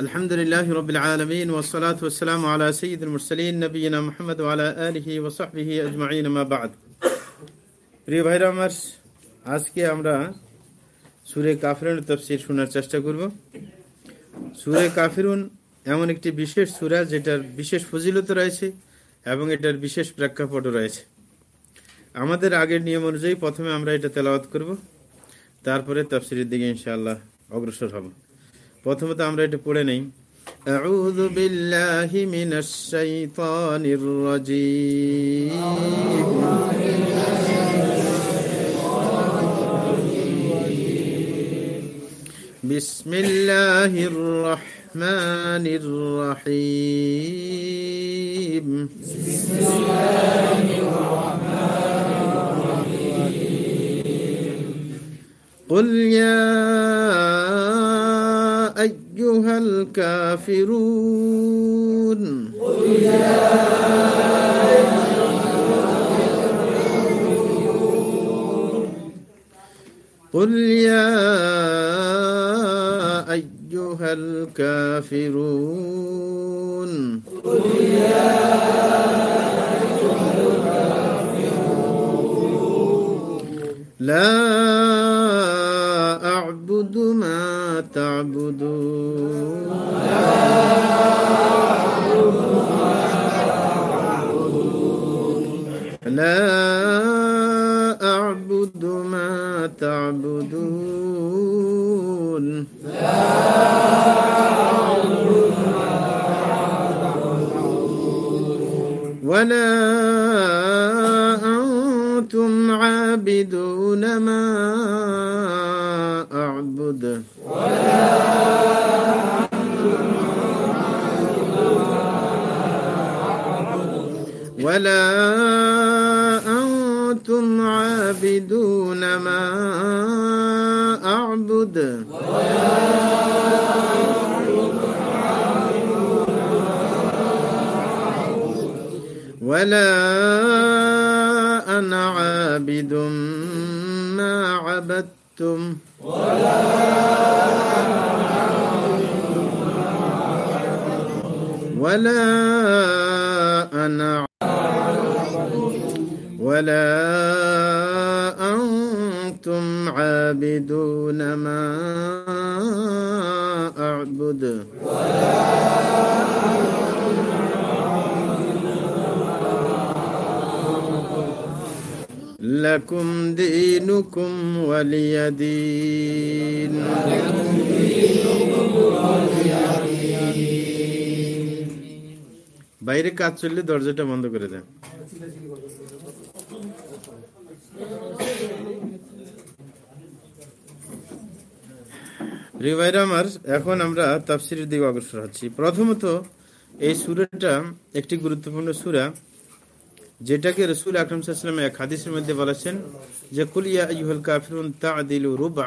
الحمد لله رب العالمين والصلاة والسلام على سيد المرسلين نبينا محمد وعلى آله وصحبه أجمعين ما بعد প্রিয় ভাইরা আমার আজকে আমরা সুরে কাফিরুন তফসির শোনার চেষ্টা করব সুরে কাফিরুন এমন একটি বিশেষ সুরা যেটার বিশেষ ফজিলত রয়েছে এবং এটার বিশেষ প্রেক্ষাপটও রয়েছে আমাদের আগের নিয়ম অনুযায়ী প্রথমে আমরা এটা তেলাওয়াত করব তারপরে তফসিরের দিকে ইনশাআল্লাহ অগ্রসর হব প্রথমত আমরা এটা পড়ে নেই أعوذ بالله من الشيطان الرجيم بسم الله الرحمن الرحيم بسم الله الرحمن الرحيم قل يا أيها الكافرون. قل يا أيها الكافرون. قل يا لا ولا أنتم عابدون ما أعبد لكم دينكم ولي دين বাইরে কাজ চললে দরজাটা বন্ধ করে দেন রিভাইরা আমার, এখন আমরা তাফসিরের দিকে অগ্রসর হচ্ছি। প্রথমত, এই সুরাটা একটি গুরুত্বপূর্ণ সুরা, যেটাকে রসুল আকরম এক হাদিসের মধ্যে বলেছেন যে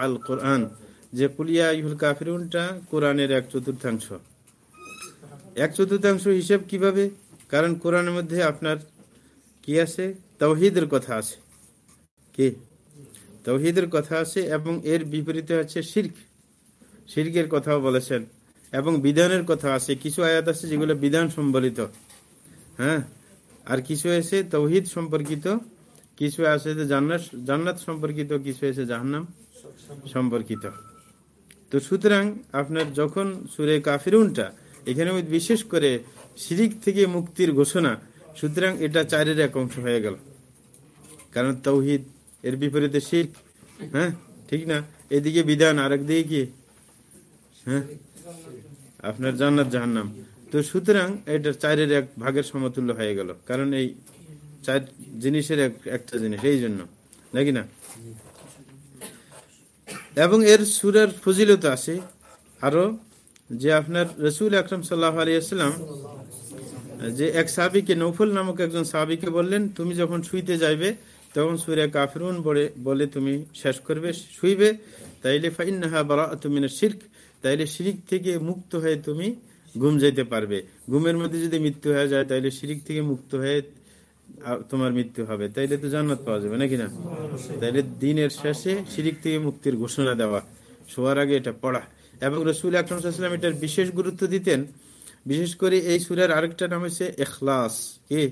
আল কোরআন যে কোরআনের এক চতুর্থাংশ এক চতুর্থাংশ হিসেব কীভাবে? কারণ কোরআনের মধ্যে আপনার কি আছে? তৌহিদের কথা আছে। কি? তৌহিদের কথা আছে এবং এর বিপরীতে আছে শির্ক। শির্কের কথাও বলেছেন। এবং বিধানের কথা আছে, কিছু আয়াত আছে যেগুলো বিধান সম্বলিত। হ্যাঁ? আর কিছু এসে তৌহিদ সম্পর্কিত, কিছু আছে যে জান্নাত জান্নাত সম্পর্কিত, কিছু এসে জাহান্নাম সম্পর্কিত। তো সুতরাং আপনার যখন সুরে কাফিরুনটা, এখানে বিশেষ করে শিরিক থেকে মুক্তির ঘোষণা, সুতরাং এটা চারের এক অংশ হয়ে গেল। কারণ তৌহিদ, এর বিপরীতে শির হ্যাঁ? ঠিক না? এদিকে বিধান আর একদিকে কি? হ্যাঁ? আপনার জান্নাত জাহান্নাম। তো সুতরাং এটা চারের এক ভাগের সমতুল্য হয়ে গেল। কারণ এই চার জিনিসের একটা জিনিস, এই জন্য। নাকি না? এবং এর সুরের ফজিলত আছে আরও যে আপনার রসুল আকরম সাল্লাহ আলিয়াল্লাম যে এক সাবিকে নৌফল নামক একজন সাবিকে বললেন, তুমি যখন শুইতে যাইবে, তখন সুরে কাফিরুন বলে বলে তুমি শেষ করবে, শুইবে। তাইলে ফাইনাহা বারা তুমি শির্ক। তাইলে শিরিক থেকে মুক্ত হয়ে তুমি ঘুম যেতে পারবে। ঘুমের মধ্যে যদি মৃত্যু হয়ে যায়, তাইলে শিরিক থেকে মুক্ত হয়ে তোমার মৃত্যু হবে। তাইলে তো জান্নাত পাওয়া যাবে, নাকি না? তাইলে দিনের শেষে শিরিক থেকে মুক্তির ঘোষণা দেওয়া। শোয়ার আগে এটা পড়া। এবং রসুল আকরমসাল্লাম এটার বিশেষ গুরুত্ব দিতেন। বিশেষ করে এই সুরের আরেকটা নাম হচ্ছে এখলাস কি?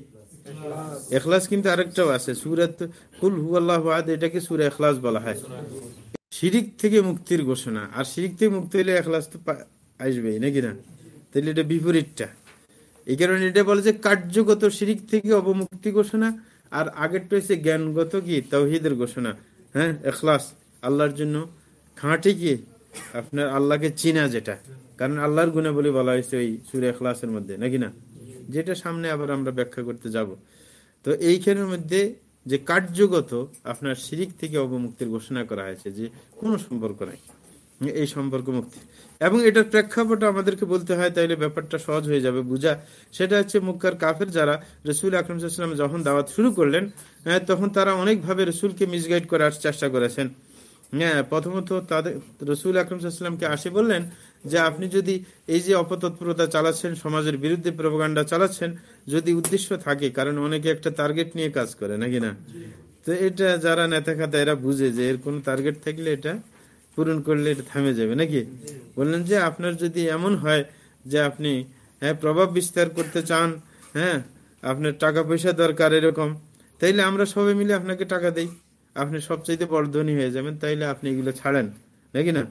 এখলাস কিন্তু আরেকটাও আছে। সুরাত কুল হু আল্লাহ এটাকে সুরে এখলাস বলা হয়। শিরিক থেকে মুক্তির ঘোষণা। আর শিরিক থেকে মুক্তি হলে এখলাস তো আসবেই, নাকি না? তাহলে এটা বিপরীতটা। এই কারণে এটা বলে যে কার্যগত শিরিক থেকে অবমুক্তি ঘোষণা, আর আগেরটা হচ্ছে জ্ঞানগত কি? তৌহিদের ঘোষণা। হ্যাঁ এখলাস। আল্লাহর জন্য খাঁটি কি? আপনার আল্লাহকে চিনা যেটা। কারণ আল্লাহর গুণে বলে বলা হয়েছে ওই সুরে এখলাসের মধ্যে, নাকি না? যেটা সামনে আবার আমরা ব্যাখ্যা করতে যাব। তো এইখানের মধ্যে যে কার্যগত আপনার শিরিক থেকে অবমুক্তির ঘোষণা করা হয়েছে যে কোনো সম্পর্ক নাই। এই সম্পর্ক মুক্তি। এবং এটার প্রেক্ষাপট আমাদেরকে বলতে হয়, তাইলে ব্যাপারটা সহজ হয়ে যাবে বুঝা। সেটা হচ্ছে মুক্কার কাফের যারা রসুল আকরমসাল্লাম যখন দাওয়াত শুরু করলেন তখন তারা অনেকভাবে রসুলকে মিসগাইড করার চেষ্টা করেছেন। হ্যাঁ প্রথমত তাদের, রসুল আকরমসাল্লামকে আসে বললেন যে আপনি যদি এই যে অপতৎপরতা চালাচ্ছেন, সমাজের বিরুদ্ধে প্রভাকাণ্ডা চালাচ্ছেন, যদি উদ্দেশ্য থাকে, কারণ অনেকে একটা টার্গেট নিয়ে কাজ করে, নাকি না? তো এটা যারা নেতা খাতা এরা বুঝে যে এর কোনো টার্গেট থাকলে এটা পূরণ করলে এটা থামে যাবে, নাকি? বললেন যে আপনার যদি এমন হয় যে আপনি হ্যাঁ প্রভাব বিস্তার করতে চান হ্যাঁ আপনার টাকা পয়সা দরকার এরকম, তাইলে আমরা সবাই মিলে আপনাকে টাকা দেই। আপনি সবচাইতে বড় ধনী হয়ে যাবেন, তাইলে আপনি এগুলো ছাড়েন, নাকি না?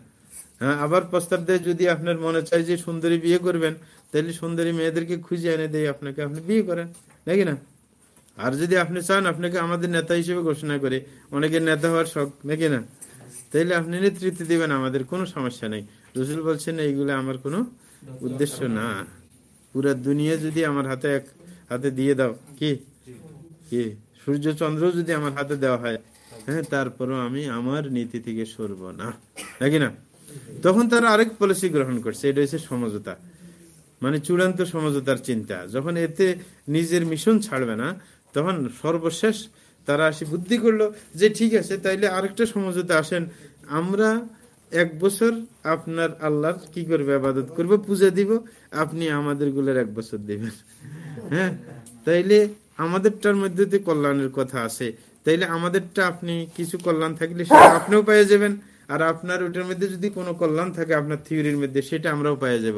আবার প্রস্তাব দেয়, যদি আপনার মনে চাই যে সুন্দরী বিয়ে করবেন, তাহলে সুন্দরী মেয়েদেরকে খুঁজে এনে দেয় আপনাকে আপনি বিয়ে করেন। নাকি না? আর যদি আপনি চান, আপনাকে আমাদের নেতা হিসেবে ঘোষণা করে, অনেকের নেতা হওয়ার শখ নাকি না? তাইলে আপনি নেতৃত্ব দিবেন, আমাদের কোনো সমস্যা নেই। রসুল বলছেন, এইগুলো আমার কোনো উদ্দেশ্য না। পুরো দুনিয়া যদি আমার হাতে এক হাতে দিয়ে দাও, কি? কি? সূর্য চন্দ্র যদি আমার হাতে দেওয়া হয় হ্যাঁ তারপরও আমি আমার নীতি থেকে সরব না। নাকি না? তখন তারা আরেক পলিসি গ্রহণ করছে, এটা হচ্ছে সমঝোতা। মানে চূড়ান্ত সমঝোতার চিন্তা। যখন এতে নিজের মিশন ছাড়বে না, তখন সর্বশেষ তারা আসি বুদ্ধি করল যে ঠিক আছে, তাইলে আরেকটা সমঝোতা আসেন। আমরা এক বছর আপনার আল্লাহর কি করবে, আবাদত করব, পূজা দিব, আপনি আমাদেরগুলোর এক বছর দিবেন। হ্যাঁ? তাইলে আমাদেরটার মধ্যে তো কল্যাণের কথা আছে। তাইলে আমাদেরটা আপনি কিছু কল্যাণ থাকলে সেটা আপনিও পেয়ে যাবেন। আর আপনার ওটার মধ্যে যদি কোনো কল্যাণ থাকে আপনার থিওরির মধ্যে, সেটা আমরাও পেয়ে যাব।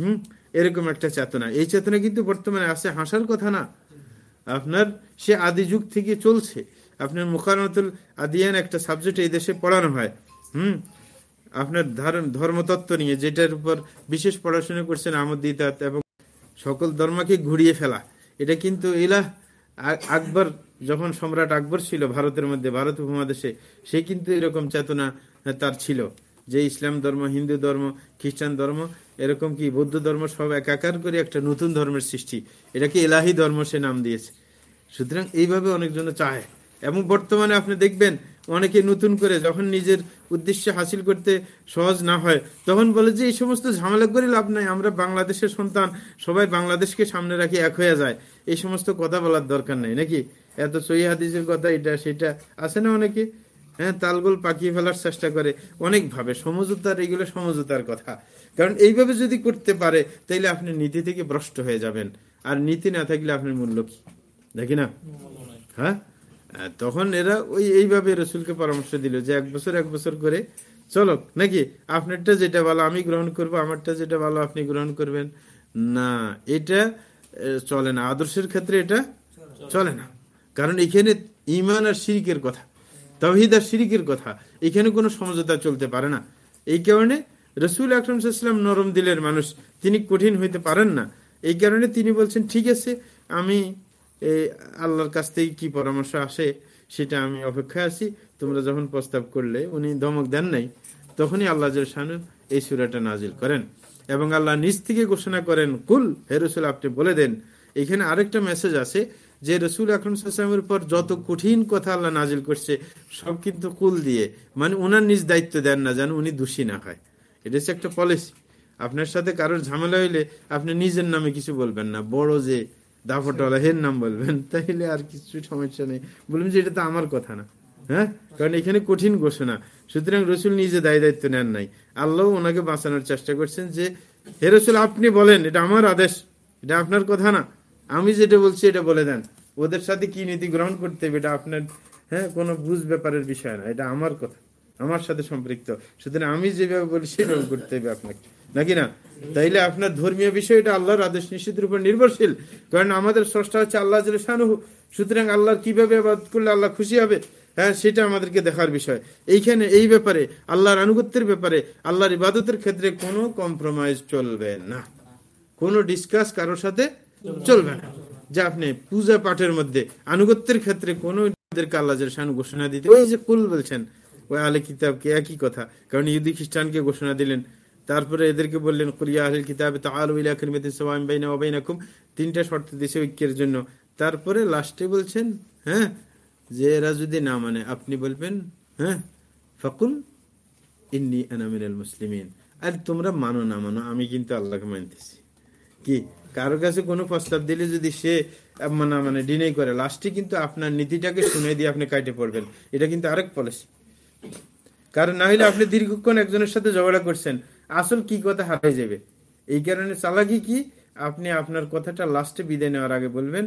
হুম? এরকম একটা চেতনা। এই চেতনা কিন্তু বর্তমানে আছে, হাসার কথা না। আপনার, সে আদি যুগ থেকে চলছে। আপনার মুখানতুল আদিয়ান একটা সাবজেক্ট এই দেশে পড়ানো হয়। হুম? আপনার ধর্মতত্ত্ব নিয়ে, যেটার উপর বিশেষ পড়াশোনা করছেন আমদিদাত এবং সকল ধর্মকে ঘুরিয়ে ফেলা। এটা কিন্তু ইলাহ। আকবর, যখন সম্রাট আকবর ছিল ভারতের মধ্যে, ভারত উপমহাদেশে, সে কিন্তু এরকম চেতনা তার ছিল যে ইসলাম ধর্ম, হিন্দু ধর্ম, খ্রিস্টান ধর্ম, এরকম কি বৌদ্ধ ধর্ম সব একাকার করে একটা নতুন ধর্মের সৃষ্টি। এটাকে এলাহি ধর্ম সে নাম দিয়েছে। সুতরাং এইভাবে অনেকজন চায়। এবং বর্তমানে আপনি দেখবেন, অনেকে নতুন করে যখন নিজের উদ্দেশ্য হাসিল করতে সহজ না হয়, তখন বলে যে এই সমস্ত ঝামেলা করে লাভ নাই, আমরা বাংলাদেশের সন্তান, সবাই বাংলাদেশকে সামনে রাখি, এক হয়ে যায়। এই সমস্ত কথা বলার দরকার নেই। নাকি? এত সহি হাদিসের কথা, এটা, সেটা। আছে না অনেকে? হ্যাঁ তালগোল পাকিয়ে ফেলার চেষ্টা করে অনেকভাবে। সমঝোতার, এগুলো সমঝোতার কথা। কারণ এইভাবে যদি করতে পারে, তাইলে আপনি নীতি থেকে ভ্রষ্ট হয়ে যাবেন। আর নীতি না থাকলে আপনার মূল্য কি? দেখি না? হ্যাঁ? তখন এরা ওই এইভাবে রসুলকে পরামর্শ দিল যে এক বছর এক বছর করে চলো, নাকি? আপনারটা যেটা ভালো, আমি গ্রহণ করব, আমারটা যেটা ভালো, আপনি গ্রহণ করবেন। না, এটা চলে না। আদর্শের ক্ষেত্রে এটা চলে না। কারণ এখানে ইমান আর শিরিকের কথা তহিদ আর শিরিকের কথা, এখানে কোনো সমঝোতা চলতে পারে না। এই কারণে রসুল আকরমসাল্লাম নরম দিলের মানুষ, তিনি কঠিন হইতে পারেন না। এই কারণে তিনি বলছেন, ঠিক আছে, আমি আল্লাহর কাছ থেকে কি পরামর্শ আসে সেটা আমি অপেক্ষায় আছি। তোমরা যখন প্রস্তাব করলে উনি ধমক দেন নাই, তখনই আল্লাহ শানু এই সুরাটা নাজিল করেন। এবং আল্লাহ নিজ থেকে ঘোষণা করেন, কুল, হে রসুল, আপনি বলে দেন। এখানে আরেকটা মেসেজ আছে যে রসুল আকরমের উপর যত কঠিন কথা আল্লাহ নাজিল করছে, সব কিন্তু কুল দিয়ে। মানে উনার নিজ দায়িত্ব দেন না যেন উনি দোষী না হয়। এটা হচ্ছে একটা পলিসি আপনার সাথে কারোর ঝামেলা হইলে আপনি নিজের নামে কিছু বলবেন না। বড় যে দাফটওয়ালা হের নাম বলবেন, তাইলে আর কিছু সমস্যা নেই। বলবেন যে এটা তো আমার কথা না। হ্যাঁ? কারণ এখানে কঠিন ঘোষণা। সুতরাং রসুল নিজে দায় দায়িত্ব নেন নাই। আল্লাহ ওনাকে বাঁচানোর চেষ্টা করছেন যে, হে রসুল, আপনি বলেন, এটা আমার আদেশ। এটা আপনার কথা না। আমি যেটা বলছি, এটা বলে দেন। ওদের সাথে কি নীতি গ্রহণ করতে হবে, এটা আপনার হ্যাঁ কোনো বুঝ ব্যাপারের বিষয় না। এটা আমার কথা। আমার সাথে সম্পৃক্ত। সুতরাং আমি যেভাবে বলি, সেভাবে করতে হবে আপনাকে। নাকি না? তাইলে আপনার ধর্মীয় বিষয় এটা আল্লাহর আদেশ নিশ্চিতের উপর নির্ভরশীল। কারণ আমাদের স্রষ্টা হচ্ছে আল্লাহ সুতরাং আল্লাহর কীভাবে আবাদ করলে আল্লাহ খুশি হবে? হ্যাঁ সেটা আমাদেরকে দেখার বিষয়। এইখানে এই ব্যাপারে, আল্লাহর আনুগত্যের ব্যাপারে, আল্লাহর ইবাদতের ক্ষেত্রে কোনো কম্প্রোমাইজ চলবে না। কোনো ডিসকাস কারোর সাথে চলবে না। যে আপনি পূজা পাঠের মধ্যে, আনুগত্যের ক্ষেত্রে কোনো ঘোষণা দিতে ওই যে কুল বলছেন, ওই আলে কিতাবকে একই কথা। কারণ ইহুদি খ্রিস্টানকে ঘোষণা দিলেন। তারপরে এদেরকে বললেন কুরিয়া আহল কিতাবে তিনটা শর্ত দিছে ঐক্যের জন্য। তারপরে লাস্টে বলছেন হ্যাঁ যে এরা যদি না মানে আপনি বলবেন হ্যাঁ ফকুল, ইন্নি আনামিনাল মুসলিমিন। আর তোমরা মানো না মানো, আমি কিন্তু আল্লাহকে মানতেছি। কি? কারও কাছে কোনো প্রস্তাব দিলে যদি সে মানে মানে ডিনাই করে লাস্টে কিন্তু আপনার নীতিটাকে শুনে দিয়ে আপনি কাটে পড়বেন। এটা কিন্তু আরেক পলিসি কারণ না হলে আপনি দীর্ঘক্ষণ একজনের সাথে ঝগড়া করছেন, আসল কি কথা হারাই যাবে? এই কারণে চালাকি কি? আপনি আপনার কথাটা লাস্টে বিদায় নেওয়ার আগে বলবেন,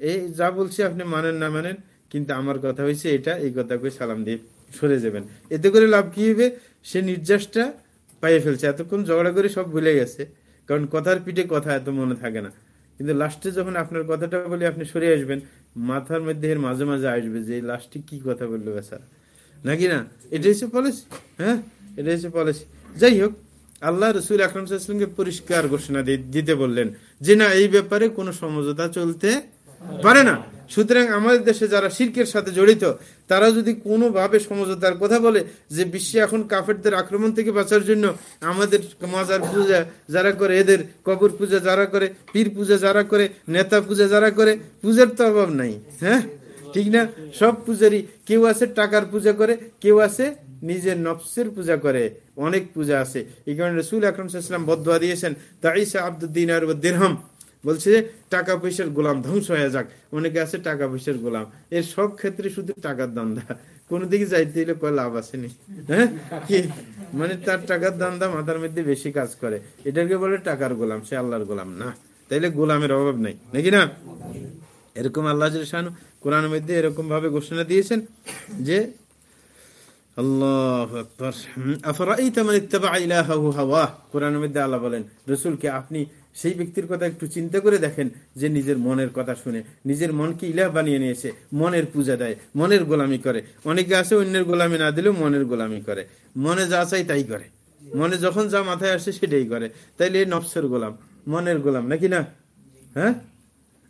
এই যা বলছি আপনি মানেন না মানেন কিন্তু আমার কথা হয়েছে এটা, এই কথা করে সালাম দিয়ে সরে যাবেন। এতে করে লাভ কি হবে সে নির্যাসটা পাইয়ে ফেলছে। এতক্ষণ ঝগড়া করে সব ভুলে গেছে। কারণ কথার পিঠে কথা এত মনে থাকে না। কিন্তু লাস্টে যখন আপনার কথাটা বলে, আপনি সরে আসবেন, মাথার মধ্যে এর মাঝে মাঝে আসবে যে লাস্টে কি কথা বলল বেচারা। নাকি না? এটা হচ্ছে পলিসি হ্যাঁ? এটা হচ্ছে পলিসি যাই হোক, আল্লাহ রসুল আকরমকে পরিষ্কার ঘোষণা দিতে বললেন যে, না, এই ব্যাপারে কোনো সমঝোতা চলতে পারে না। সুতরাং আমাদের দেশে যারা শির্কের সাথে জড়িত, তারা যদি কোনোভাবে সমঝোতার কথা বলে যে বিশ্বে এখন কাফেরদের আক্রমণ থেকে বাঁচার জন্য আমাদের মাজার পূজা যারা করে, এদের কবর পূজা যারা করে, পীর পূজা যারা করে, নেতা পূজা যারা করে, পূজার তো অভাব নাই হ্যাঁ? ঠিক না? সব পূজারই কেউ আছে টাকার পূজা করে, কেউ আছে নিজের নফসের পূজা করে, অনেক পূজা আছে। এই কারণে রসুল আকরমসাল্লাম বদুয়া দিয়েছেন তাইসা আব্দুদ্দিন আর দিরহম। বলছে যে টাকা পয়সার গোলাম ধ্বংস হয়ে যাক। অনেকে আছে টাকা পয়সার গোলাম। এর সব ক্ষেত্রে শুধু টাকার দান্দা কোন দিকে যাইতে হলে কয় লাভ আসেনি হ্যাঁ? মানে তার টাকার দান্দা মাথার মধ্যে বেশি কাজ করে। এটাকে বলে টাকার গোলাম। সে আল্লাহর গোলাম না। তাইলে গোলামের অভাব নাই। নাকি না? এরকম আল্লাহ কোরআন মধ্যে এরকম ভাবে ঘোষণা দিয়েছেন যে আপনি সেই ব্যক্তির কথা একটু চিন্তা করে দেখেন যে নিজের মনের কথা শুনে। নিজের মনকে ইলাহ বানিয়ে নিয়েছে, মনের পূজা দেয়, মনের গোলামি করে। অনেকে আছে, অন্যের গোলামি না দিলেও মনের গোলামি করে। মনে যা চাই তাই করে। মনে যখন যা মাথায় আসে সেটাই করে। তাইলে নফসের গোলাম, মনের গোলাম, নাকি না? হ্যাঁ?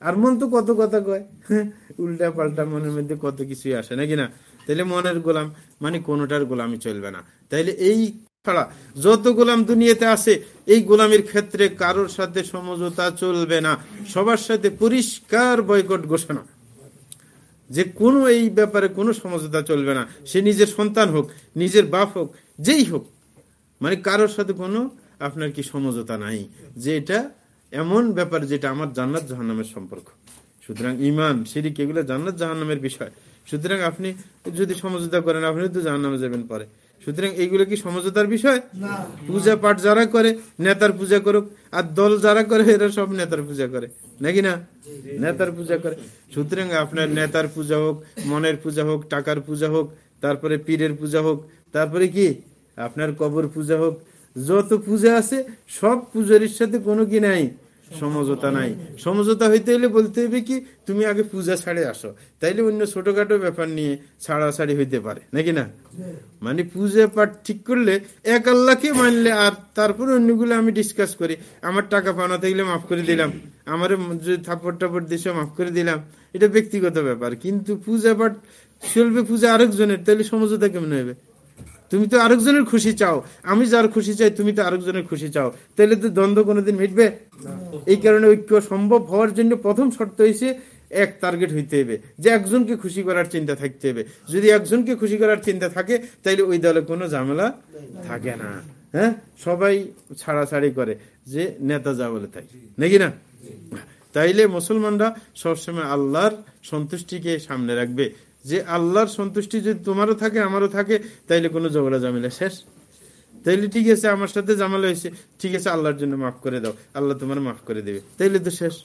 আর মন তো কত কথা কয়? উল্টা পাল্টা মনের মধ্যে কত কিছুই আসে, নাকি না? তাইলে মনের গোলাম মানে কোনোটার গোলামি চলবে না। তাইলে এই ছাড়া যত গোলাম দুনিয়াতে আছে, এই গোলামের ক্ষেত্রে কারোর সাথে সমঝোতা চলবে না। সবার সাথে পরিষ্কার বয়কট ঘোষণা। যে কোনো এই ব্যাপারে কোনো সমঝোতা চলবে না। সে নিজের সন্তান হোক, নিজের বাপ হোক, যেই হোক মানে কারোর সাথে কোনো আপনার কি সমঝোতা নাই। যে এটা এমন ব্যাপার যেটা আমার জান্নাত জাহান্নামের সম্পর্ক। সুতরাং ইমান সিরিক এগুলো জান্নাত জাহান্নামের বিষয়। সুতরাং আপনি যদি সমঝোতা করেন আপনি তো জাহান্নামে যাবেন পরে। সুতরাং এইগুলো কি সমঝোতার বিষয়? পূজা পাঠ যারা করে নেতার পূজা করুক আর দল যারা করে এরা সব নেতার পূজা করে। নাকি না? নেতার পূজা করে। সুতরাং আপনার নেতার পূজা হোক মনের পূজা হোক টাকার পূজা হোক তারপরে পীরের পূজা হোক তারপরে কি? আপনার কবর পূজা হোক যত পূজা আছে সব পূজারির সাথে কোনো কি নাই? সমঝোতা নাই। সমঝোতা হইতে হলে বলতে হবে কি, তুমি আগে পূজা ছাড়ে আসো। তাইলে অন্য ছোটখাটো ব্যাপার নিয়ে ছাড়াছাড়ি হইতে পারে। নাকি না? মানে পূজা পাঠ ঠিক করলে এক আল্লাহকে মানলে আর তারপর অন্যগুলো আমি ডিসকাস করি। আমার টাকা পাওনা থাকলে মাফ করে দিলাম। আমার থাপড় টাপড় দিছে মাফ করে দিলাম। এটা ব্যক্তিগত ব্যাপার। কিন্তু পূজা পাঠ চলবে পূজা আরেকজনের। তাহলে সমঝোতা কেমন হবে? তুমি তো আরেকজনের খুশি চাও। আমি যার খুশি চাই, তুমি তো আরেকজনের খুশি চাও। তাহলে তো দ্বন্দ্ব কোনোদিন মিটবে? এই কারণে ঐক্য সম্ভব হওয়ার জন্য প্রথম শর্ত হয়েছে এক টার্গেট হইতে হবে যে একজনকে খুশি করার চিন্তা থাকতে হবে যদি একজনকে খুশি করার চিন্তা থাকে, তাইলে ওই দলে কোনো ঝামেলা থাকে না। হ্যাঁ? সবাই ছাড়াছাড়ি করে, যে নেতা যা বলে তাই। নাকি না? তাইলে মুসলমানরা সবসময় আল্লাহর সন্তুষ্টিকে সামনে রাখবে। যে আল্লাহর সন্তুষ্টি যদি তোমারও থাকে, আমারও থাকে, তাইলে কোনো ঝগড়া জামিলা শেষ। তাইলে ঠিক আছে, আমার সাথে জামালা হয়েছে, ঠিক আছে, আল্লাহর জন্য মাফ করে দাও, আল্লাহ তোমার মাফ করে দেবে, তাইলে তো শেষ।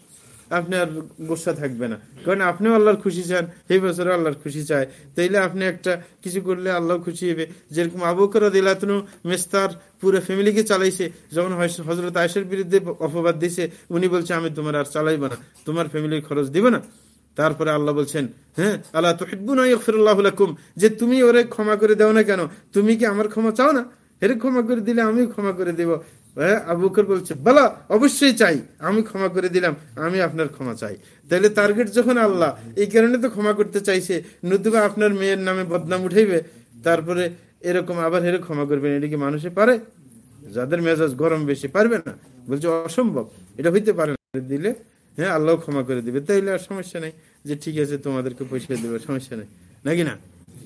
আপনি আর গোসা থাকবে না, কারণ আপনিও আল্লাহর খুশি চান এই বছর আল্লাহর খুশি চায়। তাইলে আপনি একটা কিছু করলে আল্লাহ খুশি হবে। যেরকম আবুকর দিলাতনু মেস্তার পুরো ফ্যামিলিকে চালাইছে, যখন হজরত আয়সের বিরুদ্ধে অপবাদ দিছে উনি বলছে, আমি তোমার আর চালাইব না, তোমার ফ্যামিলির খরচ দিব না। তারপরে আল্লাহ বলছেন হ্যাঁ আল্লাহ তো হিব্বুনাইফিরাল্লাহুম যে তুমি ওরে ক্ষমা করে দাও না কেন? তুমি কি আমার ক্ষমা চাও না? এর ক্ষমা করে দিলে আমি ক্ষমা করে দিব। আবুকর বলছে, বলা, অবশ্যই চাই, আমি ক্ষমা করে দিলাম, আমি আপনার ক্ষমা চাই। তাহলে টার্গেট যখন আল্লাহ, এই কারণে তো ক্ষমা করতে চাইছে, নতুবা আপনার মেয়ের নামে বদনাম উঠাইবে, তারপরে এরকম আবার হেরে ক্ষমা করবেন, এটা কি মানুষে পারে? যাদের মেজাজ গরম বেশি, পারবে না। বলছে, অসম্ভব, এটা হইতে পারে না, দিলে হ্যাঁ আল্লাহ ক্ষমা করে দিবে। তাইলে আর সমস্যা নেই যে ঠিক আছে, তোমাদেরকে পয়সা দেবে, সমস্যা নেই। নাকি না?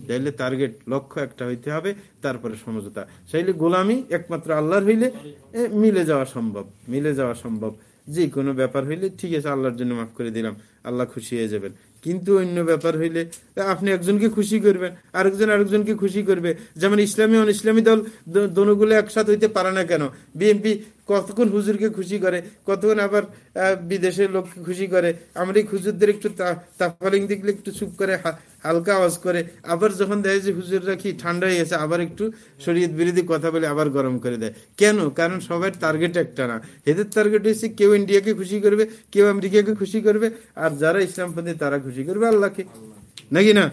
তাইলে টার্গেট লক্ষ্য একটা হইতে হবে, তারপরে সমঝোতা। চাইলে গোলামি একমাত্র আল্লাহর হইলে মিলে যাওয়া সম্ভব, মিলে যাওয়া সম্ভব। যে কোনো ব্যাপার হইলে, ঠিক আছে, আল্লাহর জন্য মাফ করে দিলাম, আল্লাহ খুশি হয়ে যাবেন। কিন্তু অন্য ব্যাপার হইলে আপনি একজনকে খুশি করবেন, আরেকজন আরেকজনকে খুশি করবে। যেমন ইসলামী অন ইসলামী দল দোনোগুলো একসাথে হইতে পারে না কেন? বিএনপি কতক্ষণ হুজুরকে খুশি করে, কতক্ষণ আবার বিদেশের লোককে খুশি করে আমরা এই হুজুরদের একটু তাফালিং দেখলে একটু চুপ করে হালকা আওয়াজ করে, আবার যখন দেয় যে হুজুররা কি ঠান্ডা হয়ে গেছে, আবার একটু শরীর বিরোধী কথা বলে আবার গরম করে দেয়। কেন? কারণ সবার টার্গেট একটা না। এদের টার্গেট হচ্ছে কেউ ইন্ডিয়াকে খুশি করবে, কেউ আমেরিকাকে খুশি করবে, আর যারা ইসলামপন্থী তারা খুশি করবে আল্লাহকে। নাকি না?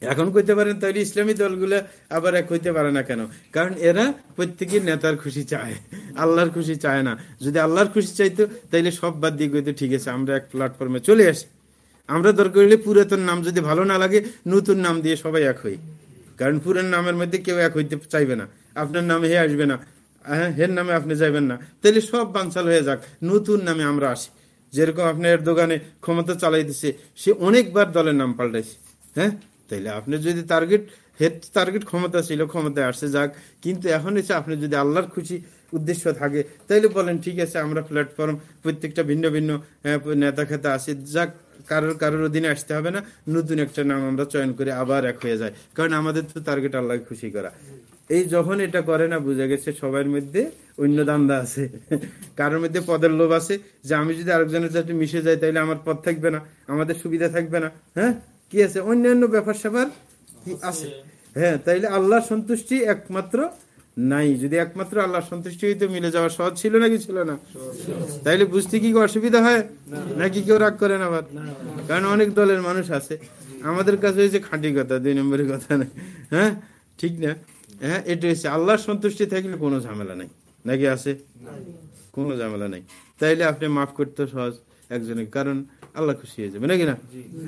এখন কইতে পারেন তাহলে ইসলামী দলগুলো আবার এক হইতে পারে না কেন? কারণ এরা প্রত্যেকের নেতার খুশি চায়। আল্লাহর খুশি চায় না। যদি আল্লাহর খুশি চাইতো, তাইলে সব বাদ দিয়ে কইতো, ঠিক আছে, আমরা এক প্ল্যাটফর্মে চলে আসি। আমরা দরকার হইলে পুরাতন নাম যদি ভালো না লাগে, নতুন নাম দিয়ে সবাই এক হই। কারণ পুরান নামের মধ্যে কেউ এক হইতে চাইবে না। আপনার নামে হে আসবে না। হ্যাঁ হের নামে আপনি যাবেন না। তাহলে সব বাঞ্চাল হয়ে যাক। নতুন নামে আমরা আসি। যেরকম আপনার দোকানে ক্ষমতা চালাইতেছে সে অনেকবার দলের নাম পাল্টাইছে। হ্যাঁ? তাইলে আপনি যদি টার্গেট হেড টার্গেট ক্ষমতা ছিল, ক্ষমতায় আসছে, যাক। কিন্তু এখন এসে আপনি যদি আল্লাহর খুশি উদ্দেশ্য থাকে, তাইলে বলেন, ঠিক আছে, আমরা প্ল্যাটফর্ম প্রত্যেকটা ভিন্ন ভিন্ন নেতা খেতা আছে, যাক, কারোর কারোর অধীনে আসতে হবে না, নতুন একটা নাম আমরা চয়ন করে আবার এক হয়ে যায় কারণ আমাদের তো টার্গেট আল্লাহ খুশি করা। এই যখন এটা করে না, বুঝে গেছে সবার মধ্যে অন্য দান্দা আছে। কারোর মধ্যে পদের লোভ আছে, যে আমি যদি আরেকজনের সাথে মিশে যাই তাহলে আমার পদ থাকবে না, আমাদের সুবিধা থাকবে না হ্যাঁ? কি আছে? অন্যান্য ব্যাপার স্যাপার কি আছে। হ্যাঁ তাইলে আল্লাহ সন্তুষ্টি একমাত্র নাই। যদি একমাত্র আল্লাহ সন্তুষ্টি হইতে মিলে যাওয়া সহজ ছিল নাকি ছিল না? তাইলে বুঝতে কি অসুবিধা হয়? নাকি কেউ রাগ করেন আবার? কারণ অনেক দলের মানুষ আছে। আমাদের কাছে হয়েছে খাঁটি কথা দুই নম্বরের কথা নেই হ্যাঁ ঠিক না? হ্যাঁ এটা হচ্ছে আল্লাহর সন্তুষ্টি থাকলে কোনো ঝামেলা নাই। নাকি আছে? কোনো ঝামেলা নাই। তাইলে আপনি মাফ করতে সহজ একজনের কারণ আল্লাহ খুশি হয়ে যাবে নাকি না?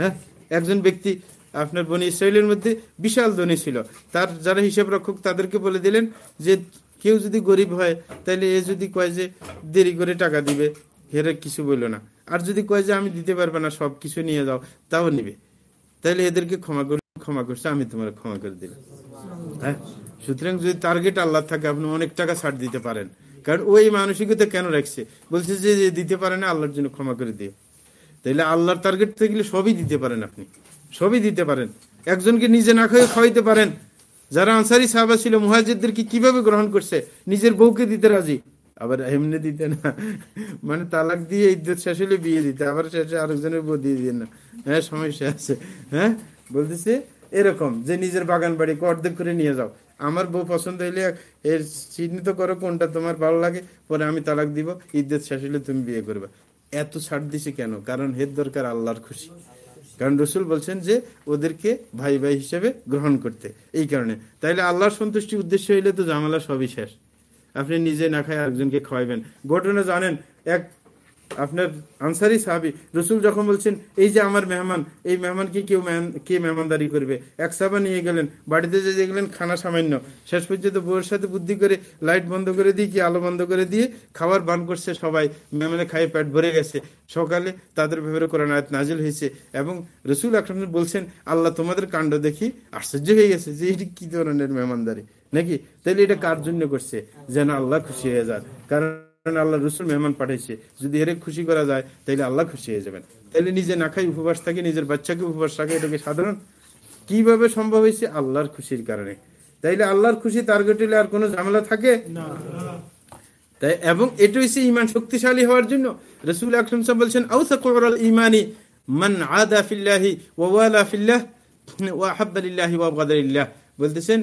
হ্যাঁ? একজন ব্যক্তি আপনার বনি ইসরায়েলের মধ্যে বিশাল ধনী ছিল। তার যারা হিসাব রক্ষক তাদেরকে বলে দিলেন যে, কেউ যদি গরিব হয় তাহলে এ যদি কয় যে, দেরি করে টাকা দিবে, হেরে কিছু বলল না। আর যদি কয় যে, আমি দিতে পারব না, সব কিছু নিয়ে যাও, তাও নিবে। তাহলে এদেরকে ক্ষমা করে, ক্ষমা করছে, আমি তোমার ক্ষমা করে দিলাম। হ্যাঁ? সুতরাং যদি টার্গেট আল্লাহ থাকে, আপনি অনেক টাকা ছাড় দিতে পারেন। কারণ ওই মানসিকতা কেন রাখছে? বলছে যে দিতে পারে না, আল্লাহর জন্য ক্ষমা করে দিয়ে তাইলে আল্লাহর টার্গেট থাকলে সবই দিতে পারেন আপনি। সবই দিতে পারেন। একজনকে নিজে না খাইয়ে খাওয়াইতে পারেন। যারা আনসারি সাহাবা ছিল মুহাজিদদেরকে কীভাবে গ্রহণ করছে, নিজের বউকে দিতে রাজি? আবার এমনি দিতে না। মানে তালাক দিয়ে ইদ্যুৎ শেষ হলে বিয়ে দিতে, আবার শেষে আরেকজনের বউ দিয়ে দিয়ে না। হ্যাঁ সমস্যা আছে। হ্যাঁ বলতেছে এরকম, যে নিজের বাগান বাড়ি অর্ধেক করে নিয়ে যাও। আমার বউ পছন্দ হইলে এর চিহ্নিত করো কোনটা তোমার ভালো লাগে, পরে আমি তালাক দিব ইদ্যুৎ শেষ হলে তুমি বিয়ে করবে। এত ছাড় দিছে কেন? কারণ হের দরকার আল্লাহর খুশি। কারণ রসুল বলছেন যে, ওদেরকে ভাই ভাই হিসেবে গ্রহণ করতে। এই কারণে। তাইলে আল্লাহর সন্তুষ্টি উদ্দেশ্য হইলে তো জামালা সবই শেষ। আপনি নিজে না খায় একজনকে খাওয়াইবেন। ঘটনা জানেন, এক আপনার আনসারি সাহাবি। রসুল যখন বলছেন, এই যে আমার মেহমান, এই মেহমানকে কেউ কে মেহমানদারি করবে? এক সাবা নিয়ে গেলেন, বাড়িতে যে দেখলেন খানা সামান্য। শেষ পর্যন্ত বউয়ের সাথে বুদ্ধি করে লাইট বন্ধ করে দিয়ে কি আলো বন্ধ করে দিয়ে খাবার বান করছে সবাই। মেহমানে খাই পেট ভরে গেছে। সকালে তাদের ভেবে কোরআন আয়াত নাজিল হয়েছে এবং রসুল আকরম বলছেন, আল্লাহ তোমাদের কাণ্ড দেখি আশ্চর্য হয়ে গেছে যে এটি কি ধরনের মেহমানদারি? নাকি? তাহলে এটা কার জন্য করছে? যেন আল্লাহ খুশি হয়ে যায় কারণ আল্লাহ রসুল মেহমান পাঠাইছে। যদি এর খুশি করা যায় তাহলে আল্লাহ খুশি হয়ে যাবেন। তাহলে নিজে না খাই উপবাস থাকে নিজের বাচ্চাকে উপবাস থাকে এটাকে সাধারণ। কীভাবে সম্ভব হয়েছে? আল্লাহর খুশির কারণে। তাইলে আল্লাহর খুশি টার্গেট হলে আর কোনো ঝামেলা থাকে? তাই এবং এটা হচ্ছে ইমান শক্তিশালী হওয়ার জন্য। রসুল আকরম সাহেব বলছেন আউসাকুল ইমানি মান আদা ফিল্লাহি ওয়ালা ফিল্লাহ ওয়াহাব্বালিল্লাহি ওয়াবাদালিল্লাহ বলতেছেন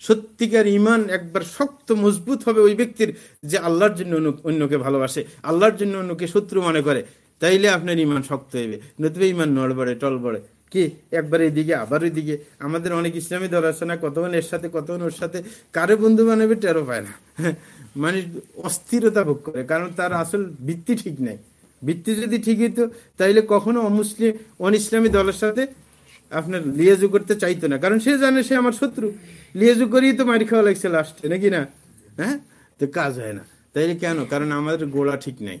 সত্যিকার ইমান একবার শক্ত, মজবুত হবে ওই ব্যক্তির যে আল্লাহর জন্য অন্যকে ভালোবাসে, আল্লাহর জন্য অন্যকে শত্রু মনে করে। তাইলে আপনার ইমান শক্ত হইবে। নতুবা ইমান নড়বড়ে, টলবড়ে। কি? একবার এইদিকে আবার ওইদিকে আমাদের অনেক ইসলামী দল আছে না কতক্ষণ এর সাথে কতক্ষণ ওর সাথে? কারে বন্ধু বানাবে টেরো পায় না। মানুষ অস্থিরতা ভোগ করে, কারণ তার আসল ভিত্তি ঠিক নাই। ভিত্তি যদি ঠিক হইতো, তাইলে কখনো অমুসলিম অন ইসলামী দলের সাথে আপনার লিয়াজু করতে চাইতো না। কারণ সে জানে সে আমার শত্রু। লিয়াজু করেই তো মারি খাওয়া লাগছে লাস্টে, নাকি না? হ্যাঁ? তো কাজ হয় না। তাইলে কেন? কারণ আমাদের গোড়া ঠিক নাই।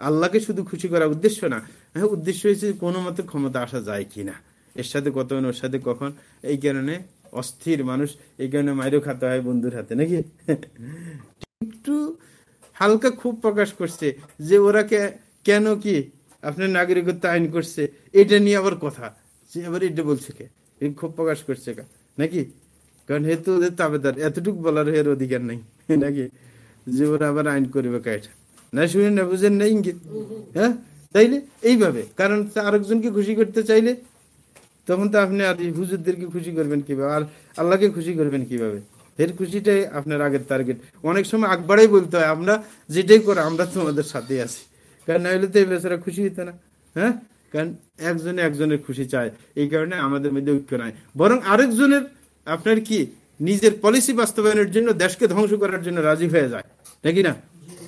আল্লাহকে শুধু খুশি করার উদ্দেশ্য না। হ্যাঁ উদ্দেশ্য হয়েছে কোনো মতো ক্ষমতা আসা যায় কিনা। এর সাথে কতক্ষণ ওর সাথে কখন? এই কারণে অস্থির মানুষ, এই কারণে মাইরও খাতে হয় বন্ধুর হাতে, নাকি? একটু হালকা খুব প্রকাশ করছে যে ওরা কেন কি আপনার নাগরিকত্ব আইন করছে, এটা নিয়ে আবার কথা। আবার এটা বলছে কে? ক্ষোভ প্রকাশ করছে কা? নাকি? কারণ হেতু তাবেদার এতটুকু বলার এর অধিকার নাই। নাকি? যে ওরা আবার আইন করবে কায়টা না শুনেন না বুঝেন না ইঙ্গিত? হ্যাঁ? তাইলে এইভাবে, কারণ আরেকজনকে খুশি করতে চাইলে তখন তো আপনি আর হুজুরদেরকে খুশি করবেন কীভাবে? আর আল্লাহকে খুশি করবেন কীভাবে? এর খুশিটাই আপনার আগের টার্গেট অনেক সময় আকবারাই বলতে হয়, আমরা যেটাই করে, আমরা তোমাদের সাথে আছি। কারণ না তো এই বেচারা খুশি হইতো না। হ্যাঁ? কারণ একজনে একজনের খুশি চায়। এই কারণে আমাদের মধ্যে ঐক্য নাই। বরং আরেকজনের আপনার কি নিজের পলিসি বাস্তবায়নের জন্য দেশকে ধ্বংস করার জন্য রাজি হয়ে যায়। নাকি না?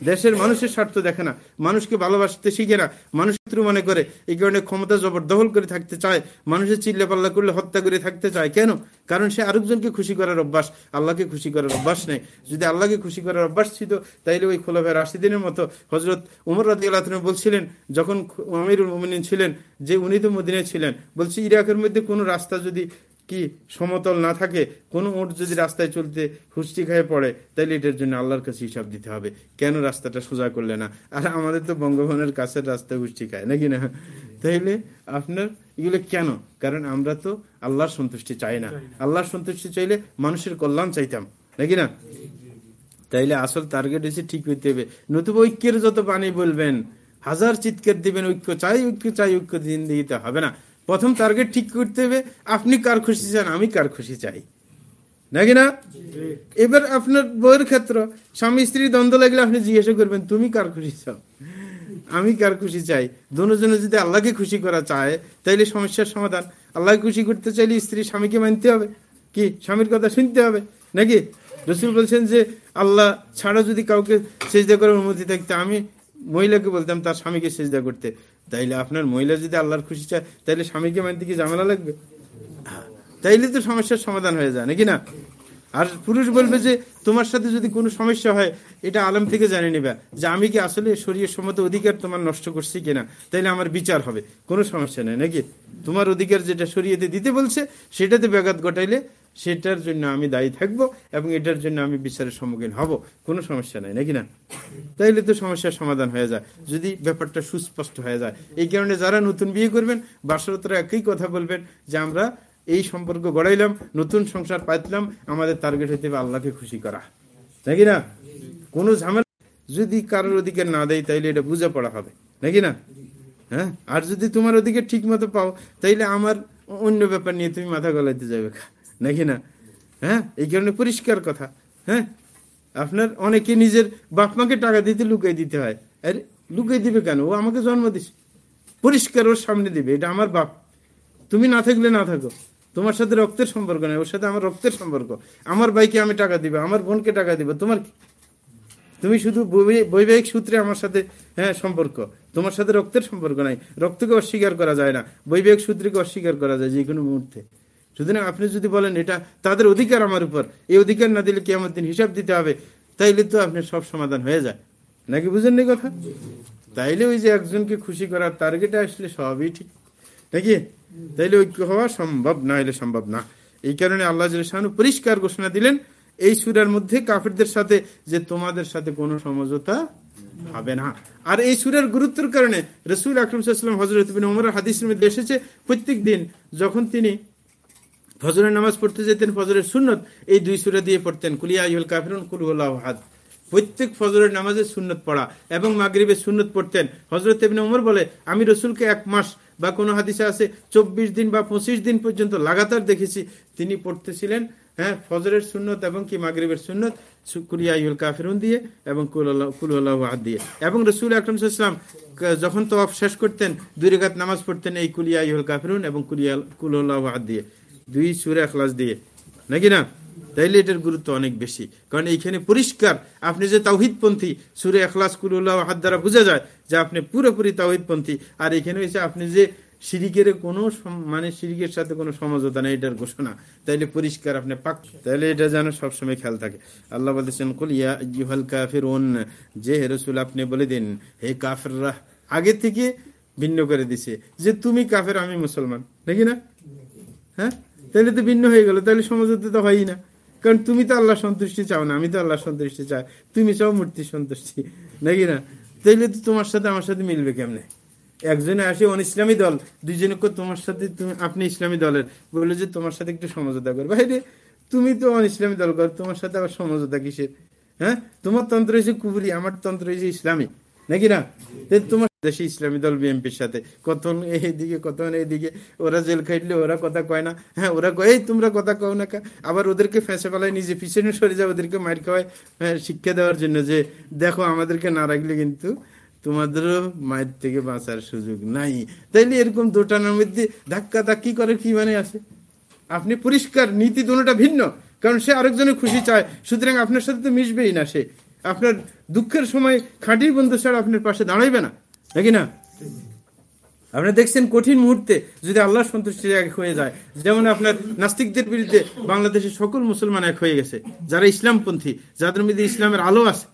দেশের মানুষের স্বার্থ দেখে না। মানুষকে ভালোবাসতে শিখে না। মানুষ শত্রু মনে করে। এই কারণে ক্ষমতা জবরদখল করে থাকতে চায়। মানুষের চিল্লা পাল্লা করলে হত্যা করে থাকতে চায়। কেন? কারণ সে আরেকজনকে খুশি করার অভ্যাস। আল্লাহকে খুশি করার অভ্যাস নেই। যদি আল্লাহকে খুশি করার অভ্যাস ছিল, তাইলে ওই খোলাফের আশি দিনের মতো হজরত উমর রাজি আল্লাহ বলছিলেন, যখন আমির উমিন ছিলেন, যে উনি তো মদিনে ছিলেন, বলছি ইরাকের মধ্যে কোনো রাস্তা যদি কি সমতল না থাকে, কোনো ওট যদি রাস্তায় চলতে হুষ্টি খায় পড়ে তাহলে এটার জন্য আল্লাহর কাছে হিসাব দিতে হবে। কেন রাস্তাটা সোজা করলে না? আর আমাদের তো বঙ্গভবনের কাছের রাস্তায় হুষ্টি খায়, নাকি না? তাইলে আপনার এগুলো কেন? কারণ আমরা তো আল্লাহর সন্তুষ্টি চাই না। আল্লাহর সন্তুষ্টি চাইলে মানুষের কল্যাণ চাইতাম, নাকি না? তাইলে আসল টার্গেট হচ্ছে ঠিক হইতে হবে। নতুবা ঐক্যের যত পানি বলবেন, হাজার চিৎকার দিবেন, ঐক্য চাই ঐক্য চাই, ঐক্য দিন দিতে হবে না। প্রথম টার্গেট ঠিক করতে হবে আপনি কার খুশি চান আমি কার খুশি চাই। নাকি না? এবার আপনার বইয়ের ক্ষেত্র স্বামী স্ত্রী দ্বন্দ্ব লাগলে আপনি জিজ্ঞাসা করবেন তুমি কার খুশি চাও? আমি কার খুশি চাই? দুজনে যদি আল্লাহকে খুশি করা চায় তাইলে সমস্যার সমাধান। আল্লাহকে খুশি করতে চাইলে স্ত্রী স্বামীকে মানতে হবে। কি? স্বামীর কথা শুনতে হবে। নাকি রসুল বলছেন যে আল্লাহ ছাড়া যদি কাউকে সেজদা করার অনুমতি থাকতে আমি মহিলাকে বলতাম তার স্বামীকে সেজদা করতে। তাইলে আপনার মহিলা যদি আল্লাহর খুশি চায়, তাইলে স্বামীকে মানতে কি ঝামেলা লাগবে? তাইলে তো সমস্যার সমাধান হয়ে যায়, নাকি না? আর পুরুষ বলবে যে, তোমার সাথে যদি কোনো সমস্যা হয়, এটা আলম থেকে জানে নিবা যে আমি কি আসলে শরীর সম্মত অধিকার তোমার নষ্ট করছি কিনা? তাইলে আমার বিচার হবে, কোনো সমস্যা নেই, নাকি? তোমার অধিকার যেটা শরীয়তে দিতে বলছে, সেটাতে ব্যাঘাত ঘটাইলে সেটার জন্য আমি দায়ী থাকব এবং এটার জন্য আমি বিচারের সম্মুখীন হব। কোনো সমস্যা নাই, নাকি না? তাইলে তো সমস্যার সমাধান হয়ে যায়। যদি ব্যাপারটা সুস্পষ্ট হয়ে যায়। এই কারণে যারা নতুন বিয়ে করবেন, বাসরতরা একই কথা বলবেন যে, আমরা এই সম্পর্ক গড়াইলাম, নতুন সংসার পাইতলাম, আমাদের টার্গেট হইতে হবে আল্লাহকে খুশি করা। নাকি না? কোনো ঝামেলা যদি কারোর অধিকার না দেয়, তাইলে এটা বুঝে পড়া হবে। নাকি না? হ্যাঁ? আর যদি তোমার ওদিকে ঠিক মতো পাও, তাইলে আমার অন্য ব্যাপার নিয়ে তুমি মাথা গলাইতে যাবে নাকি না? হ্যাঁ? এই কারণে পরিষ্কার কথা। হ্যাঁ? আপনার অনেকে নিজের বাপ মাকে টাকা দিতে লুকাই দিতে হয়। আরে, লুকাই দিবে কেন? ও আমাকে জন্ম দিস পরিষ্কার ওর সামনে দিবে। এটা আমার বাপ। তুমি না থাকলে না থাকো। তোমার সাথে রক্তের সম্পর্ক নেই, ওর সাথে আমার রক্তের সম্পর্ক। আমার ভাইকে আমি টাকা দিবে, আমার বোনকে টাকা দিবে। তোমার তুমি শুধু বৈবাহিক সূত্রে আমার সাথে হ্যাঁ সম্পর্ক। তোমার সাথে রক্তের সম্পর্ক নাই। রক্তকে অস্বীকার করা যায় না। বৈবাহিক সূত্রকে অস্বীকার করা যায় যে কোনো মুহূর্তে। সুতরাং আপনি যদি বলেন এটা তাদের অধিকার আমার উপর, এই অধিকার না দিলে কি আমার দিন হিসাব দিতে হবে, তাইলে তো আপনার সব সমাধান হয়ে যায়। নাকি বুঝেন নি কথা? তাইলে ওই যে একজনকে খুশি করার টার্গেটে আসলে সবই ঠিক। নাকি? তাইলে ঐক্য হওয়া সম্ভব না হলে সম্ভব না। এই কারণে আল্লাহ শাহানু পরিষ্কার ঘোষণা দিলেন, এই সুরার মধ্যে কাফেরদের সাথে যে তোমাদের সাথে কোনো সমঝোতা হবে না। আর এই সুরের গুরুত্বের কারণে রসুল আকরমসাল্লাম হজরত হাদিসের মধ্যে এসেছে, প্রত্যেক দিন যখন তিনি ফজরের নামাজ পড়তে যেতেন, ফজরের সুন্নত এই দুই সুরে দিয়ে পড়তেন। কুলিয়া ইহুল কাফিরুন কুলুল্লাহ প্রত্যেক ফজরের নামাজে সুন্নত পড়া এবং মাগরিবের সুন্নত পড়তেন। হজরত এবিন উমর বলে, আমি রসুলকে এক মাস বা কোনো হাদিসে আছে চব্বিশ দিন বা পঁচিশ দিন পর্যন্ত লাগাতার দেখেছি। তিনি পড়তেছিলেন হ্যাঁ ফজরের সুন্নত এবং কি মাগরিবের সুন্নত কুলিয়াইল কাফিরুন দিয়ে এবং হাত দিয়ে। এবং রসুল আকরম ইসলাম যখন তো শেষ করতেন, দুই রেখাত নামাজ পড়তেন এই কুলিয়াইল কাফিরুন এবং কুলিয়া হাত দিয়ে। দুই সুরে ক্লাস দিয়ে। নাকি না? তাইলে এটার গুরুত্ব অনেক বেশি। কারণ এইখানে পরিষ্কার, আপনি যে তাওহিদপন্থী, সুরে এখলাস কুলুল্লাহ হাত দ্বারা বোঝা যায় যে আপনি পুরোপুরি তাওহিদপন্থী। আর এখানে হয়েছে আপনি যে সিরিকের কোনো মানে সিরিকের সাথে কোনো সমঝোতা নেই, এটার ঘোষণা। তাইলে পরিষ্কার, আপনি পাক তাইলে এটা যেন সবসময় খেয়াল থাকে। আল্লাহ বলতেছেন কলিয়া ইহাল কাফের যে রসুল, আপনি বলে দিন, হে কাফেররা আগে থেকে ভিন্ন করে দিছে, যে তুমি কাফের, আমি মুসলমান নাকি না? হ্যাঁ? তাহলে তো ভিন্ন হয়ে গেল, তাহলে সমঝোতা তো হয়ই না। কারণ তুমি তো আল্লাহ সন্তুষ্টি চাও না, আমি তো আল্লাহ সন্তুষ্টি চাই। তুমি চাও মূর্তি সন্তুষ্টি, নাকি না? তাইলে তো তোমার সাথে আমার সাথে মিলবে কেমনে? একজনে আসে অন ইসলামী দল, দুইজনে তোমার সাথে তুমি, আপনি ইসলামী দলের। বলে যে তোমার সাথে একটু সমঝোতা করবে বাইরে তুমি তো অন ইসলামী দল কর, তোমার সাথে আবার সমঝোতা কিসের? হ্যাঁ? তোমার তন্ত্র হয়েছে কুবুরি আমার তন্ত্র হয়েছে ইসলামী, নাকি না? তোমার দেশে ইসলামী দল বিএনপির সাথে। কত এইদিকে কত এইদিকে। ওরা জেল খাইলে ওরা কথা কয় না। হ্যাঁ ওরা কয় তোমরা কথা কও না আবার ওদেরকে ফেঁসে ফেলায় নিজে পিছনে সরে যায় ওদেরকে মার খাওয়ায় হ্যাঁ, শিক্ষা দেওয়ার জন্য যে দেখো আমাদেরকে না রাখলে কিন্তু তোমাদেরও মায়ের থেকে বাঁচার সুযোগ নাই। তাইলে এরকম দোটানার মধ্যে ধাক্কা ধাক্কি করে কি মানে আছে আপনি পরিষ্কার নীতি দুটা ভিন্ন কারণ সে আরেকজনের খুশি চায় সুতরাং আপনার সাথে তো মিশবেই না সে। আপনার দুঃখের সময় খাঁটির বন্ধু ছাড়া আপনার পাশে দাঁড়াইবে না। নাকি না? আপনারা দেখছেন কঠিন মুহূর্তে যদি আল্লাহ সন্তুষ্টি এক হয়ে যায়। যেমন আপনার নাস্তিকদের বিরুদ্ধে বাংলাদেশের সকল মুসলমান এক হয়ে গেছে। যারা ইসলামপন্থী, যাদের মধ্যে ইসলামের আলো আছে,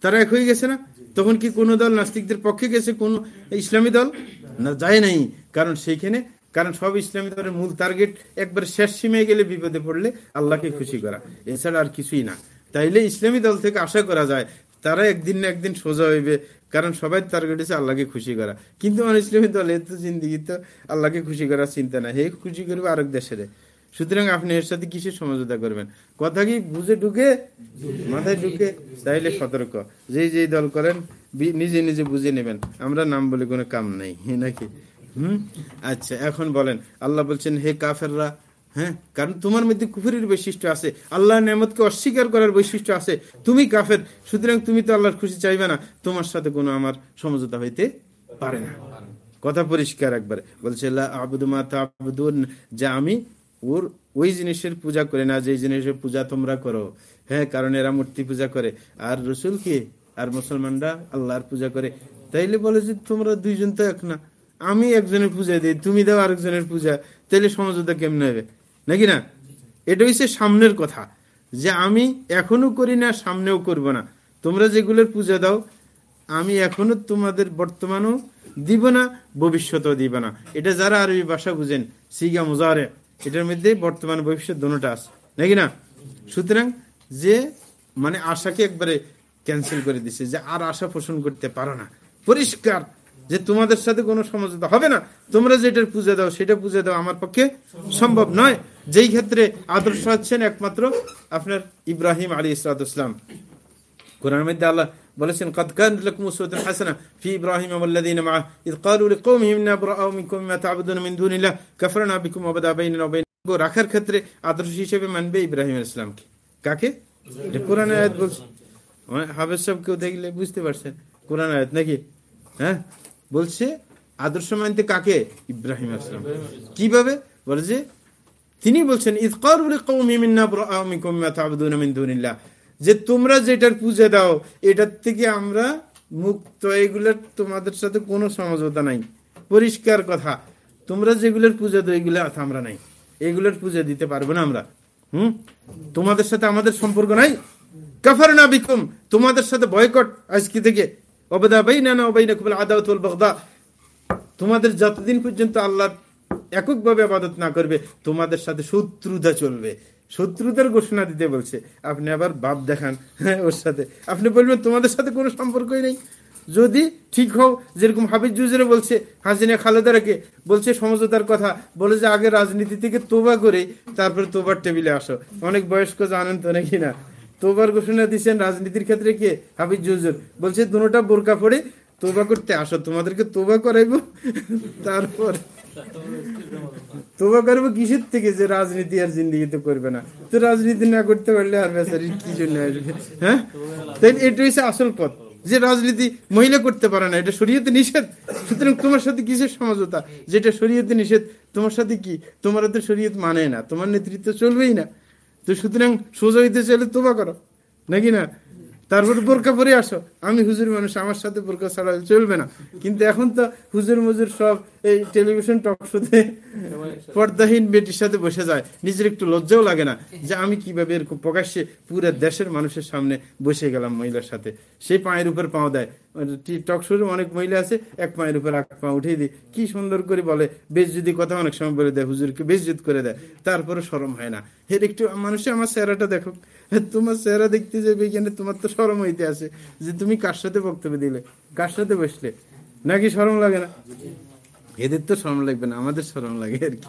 তারা এক হয়ে গেছে না? তখন কি কোন দল নাস্তিকদের পক্ষে গেছে? কোন ইসলামী দল? না, যায় নাই। কারণ সেইখানে, কারণ সব ইসলামী দলের মূল টার্গেট একবার শেষ সীমায় গেলে বিপদে পড়লে আল্লাহকে খুশি করা। এছাড়া আর কিছুই না। তাইলে ইসলামী দল থেকে আশা করা যায় তারা একদিন না একদিন সোজা হইবে, কারণ সবাই টার্গেট হচ্ছে আল্লাহকে খুশি করা। কিন্তু আমার ইসলামী দল এত জিন্দিগি তো আল্লাহকে খুশি করার চিন্তা না হে খুশি করবে আরেক দেশের। সুতরাং আপনি এর সাথে কিসের সমঝোতা করবেন? কথা কি বুঝে ঢুকে? মাথায় ঢুকে? তাইলে সতর্ক। যেই যেই দল করেন নিজে নিজে বুঝে নেবেন। আমরা নাম বলে কোনো কাম নাই নাকি? হম? আচ্ছা এখন বলেন, আল্লাহ বলছেন, হে কাফেররা হ্যাঁ? কারণ তোমার মধ্যে কুফুরের বৈশিষ্ট্য আছে। আল্লাহ নেমতকে অস্বীকার করার বৈশিষ্ট্য আছে। তুমি কাফের, সুতরাং তুমি তো আল্লাহর খুশি চাইবে না। তোমার সাথে কোনো আমার সমঝোতা হইতে পারে না। কথা পরিষ্কার একবারে। বলছে যে আমি ওর ওই জিনিসের পূজা করে না, যে জিনিসের পূজা তোমরা করো। হ্যাঁ কারণ এরা মূর্তি পূজা করে। আর রসুল কি? আর মুসলমানরা আল্লাহর পূজা করে। তাইলে বলে যে তোমরা দুইজন তো এক না। আমি একজনের পূজা দিই, তুমি দাও আরেকজনের পূজা। তাইলে সমঝোতা কেমন হবে? নাকি না? এটা হচ্ছে সামনের কথা। যে আমি এখনও করি না, সামনেও করব না। তোমরা যেগুলোর পূজা দাও, আমি এখনও তোমাদের বর্তমানও দিব না, ভবিষ্যতেও দিব না। এটা যারা আরবি ভাষা বুঝেন, সিগা মুজারে, এটার মধ্যে বর্তমান ভবিষ্যৎ দোনোটা আছে। নাকি না? সুতরাং যে মানে আশাকে একবারে ক্যান্সেল করে দিছে, যে আর আশা পোষণ করতে পারো না। পরিষ্কার যে তোমাদের সাথে কোনো সমঝোতা হবে না তোমরা যেটার পূজা দাও সেটা পূজা দাও আমার পক্ষে সম্ভব নয় যেই ক্ষেত্রে আদর্শ হচ্ছেন একমাত্র আপনার ইব্রাহিম আলী ইসলাতাম কোরআন মধ্যে আল্লাহ বলেছেন قد كانت لكم اسوه حسنه في ابراهيم والذين معه اذ قالوا لقومهم انا براء منكم ما تعبدون من دون الله كفرنا بكم وبدا بيننا وبين রাখার ক্ষেত্রে আদর্শ হিসেবে মানবে ইব্রাহিম ইসলামকে কাকে কোরআন আয়াত বলছে হাফেজ সাহেব কেউ দেখলে বুঝতে পারছেন কোরআন আয়াত নাকি হ্যাঁ বলছে আদর্শ মানতে কাকে? ইব্রাহিম আসলাম কীভাবে? বলছে তিনি বলছেন যে, তোমরা যেটার পূজা দাও, এটার থেকে আমরা মুক্ত। এগুলোর তোমাদের সাথে কোনো সমঝোতা নাই। পরিষ্কার কথা, তোমরা যেগুলোর পূজা দাও, এগুলো আমরা নাই। এগুলোর পূজা দিতে পারব না আমরা। হুম? তোমাদের সাথে আমাদের সম্পর্ক নাই? কাফার না বিকম, তোমাদের সাথে বয়কট আজকে থেকে তোমাদের যতদিন পর্যন্ত আল্লাহ এককভাবে আবাদত না করবে, তোমাদের সাথে শত্রুতা চলবে। শত্রুতার ঘোষণা দিতে বলছে, আপনি আবার বাপ দেখান ওর সাথে। আপনি বলবেন, তোমাদের সাথে কোনো সম্পর্কই নেই। যদি ঠিক হও, যেরকম হাবিজ জুজরে বলছে, হাসিনা খালেদারাকে বলছে সমঝোতার কথা, বলে যে আগে রাজনীতি থেকে তোবা করে তারপরে তোবার টেবিলে আসো। অনেক বয়স্ক জানেন তো নাকি না? তোবার ঘোষণা দিচ্ছেন রাজনীতির ক্ষেত্রে কে? হাফিজ হুজুর বলছে, দুটা বোরকা পড়ে তোবা করতে আসো, তোমাদেরকে তোবা করাইবো। তারপর তোবা করব কিসের থেকে যে রাজনীতি আর করবে না? তো রাজনীতি না করতে পারলে আর কি জন্য আসবে? হ্যাঁ? এটা হচ্ছে আসল পথ। যে রাজনীতি মহিলা করতে পারে না, এটা শরীয়তে নিষেধ। সুতরাং তোমার সাথে কিসের সমঝোতা? যেটা শরীয়তে নিষেধ, তোমার সাথে কি? তোমার তো শরীয়ত মানে না, তোমার নেতৃত্ব চলবেই না। তো সুতরাং সোজা হইতে চাইলে তোবা করো। নাকি না? তারপর বোরকা পরে আসো। আমি হুজুর মানুষ, আমার সাথে বোরকা ছাড়া চলবে না। কিন্তু এখন তো হুজুর মুজুর সব এই টেলিভিশন টক শোতে পর্দাহীন বেটির সাথে বসে যায়। নিজের একটু লজ্জাও লাগে না যে আমি কীভাবে এরকম প্রকাশ্যে পুরো দেশের মানুষের সামনে বসে গেলাম মহিলার সাথে। সেই পায়ের উপর পাও দেয়। টক শোরে অনেক মহিলা আছে, এক পায়ের উপর এক পা উঠিয়ে দিই কি সুন্দর করে বলে বেশ যদি কথা অনেক সময় বলে দেয়, হুজুরকে বেশজুদ করে দেয়। তারপরে সরম হয় না। এর একটু মানুষে আমার চেহারাটা দেখো। তোমার চেহারা দেখতে যাবে এখানে, তোমার তো সরম হইতে আছে। যে তুমি কার সাথে বক্তব্য দিলে? কার সাথে বসলে? নাকি সরম লাগে না? এদের তো সরম লাগবে না, আমাদের সরম লাগে আর কি।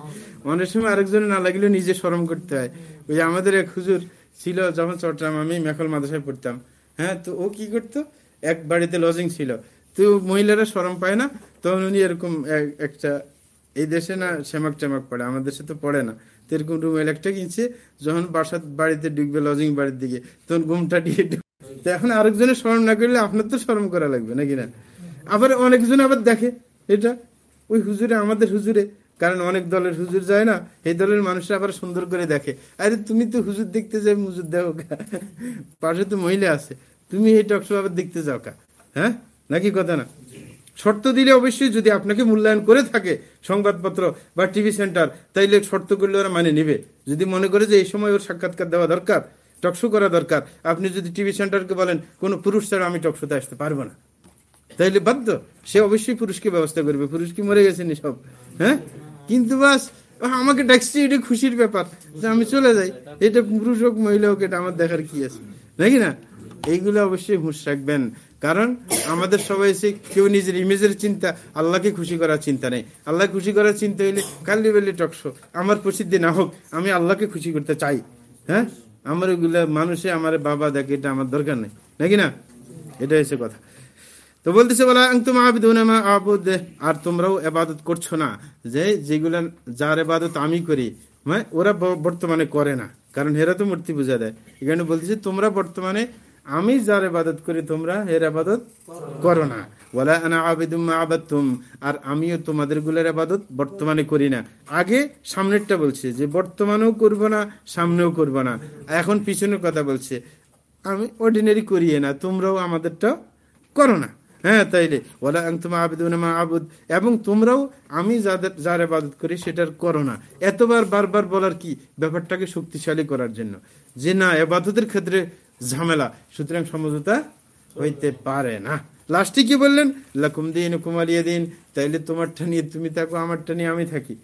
অনেক সময় আরেকজনে না লাগলেও নিজে সরম করতে হয়। ওই যে আমাদের এক হুজুর ছিল, যখন চট্টগ্রাম আমি মেখল মাদ্রাসায় পড়তাম হ্যাঁ তো ও কি করতো? এক বাড়িতে লজিং ছিল। তো মহিলারা সরম পায় না, তখন উনি এরকম একটা, এই দেশে না শ্যামাক টেমাক পড়ে, আমাদের তো পড়ে না। তো এরকম রুম একটা কিনছে, যখন বাসার বাড়িতে ঢুকবে লজিং বাড়ির দিকে, তখন ঘুমটা দিয়ে তো এখন আরেকজনের স্মরণ না করলে আপনার তো স্মরণ করা লাগবে, নাকি না? আবার অনেকজন আবার দেখে এটা। ওই হুজুরে আমাদের হুজুরে। কারণ অনেক দলের হুজুর যায় না, এই দলের মানুষরা আবার সুন্দর করে দেখে। আরে তুমি তো হুজুর দেখতে যাই মুজুর দেখো পাশে তো মহিলা আছে। তুমি এই টকশো আবার দেখতে যাও কা। হ্যাঁ? নাকি কথা না? শর্ত দিলে অবশ্যই যদি আপনাকে মূল্যায়ন করে থাকে সংবাদপত্র বা টিভি সেন্টার, তাইলে শর্ত করলে ওরা মানে নিবে। যদি মনে করে যে এই সময় ওর সাক্ষাৎকার দেওয়া দরকার টকশো করা দরকার, আপনি যদি টিভি সেন্টারকে বলেন, কোনো পুরুষ ছাড়া আমি টকশোতে আসতে পারব না। তাইলে বাধ্য। সে অবশ্যই পুরুষকে ব্যবস্থা করবে। পুরুষ কি মরে গেছেন সব? হ্যাঁ? কিন্তু বাস আমাকে ডাকছি, এটা খুশির ব্যাপার। যে আমি চলে যাই। এটা পুরুষ হোক, মহিলা হোক, এটা আমার দেখার কি আছে? নাকি না? এইগুলো অবশ্যই হুঁশ রাখবেন। কারণ আমাদের সবাই এসে কেউ নিজের ইমেজের চিন্তা, আল্লাহকে খুশি করার চিন্তা নেই। আল্লাহ খুশি করার চিন্তা হইলে কালি বেলি টকশো আমার প্রসিদ্ধি না হোক, আমি আল্লাহকে খুশি করতে চাই। হ্যাঁ? আমার ওইগুলা মানুষে, আমার বাবা দেখে, এটা আমার দরকার নেই। নাকি না? এটা হচ্ছে কথা। তো বলতেছে বলা তুমি আবুদ। আর তোমরাও এবাদত করছ না। যে যেগুলা, যার এবাদত আমি করি হ্যাঁ ওরা বর্তমানে করে না। কারণ হেরা তো মূর্তি পূজা দেয়। এখানে বলতেছে, তোমরা বর্তমানে আমি যার এবাদত করি, তোমরা এর আবাদত করো না। বলা আনা আবেদুম আবাদতুম। আর আমিও তোমাদেরগুলোর আবাদত বর্তমানে করি না। আগে সামনেরটা বলছে, যে বর্তমানেও করব না, সামনেও করব না। এখন পিছনের কথা বলছে, আমি অর্ডিনারি করিয়ে না, তোমরাও আমাদেরটা করো না। হ্যাঁ তাইলে। ওলা তোমা আবেদুনামা আবুদ। এবং তোমরাও আমি যাদের যার আবাদত করি, সেটার করো না। এতবার, বারবার বলার কি? ব্যাপারটাকে শক্তিশালী করার জন্য। যে না এবাদতের ক্ষেত্রে ঝামেলা, সুতরাং সমঝোতা হইতে পারে না। লাস্টে কি বললেন? লাকুম দিন কুমারিয়ে দিন। তাইলে তোমারটা নিয়ে তুমি থাকো, আমারটা নিয়ে আমি থাকি।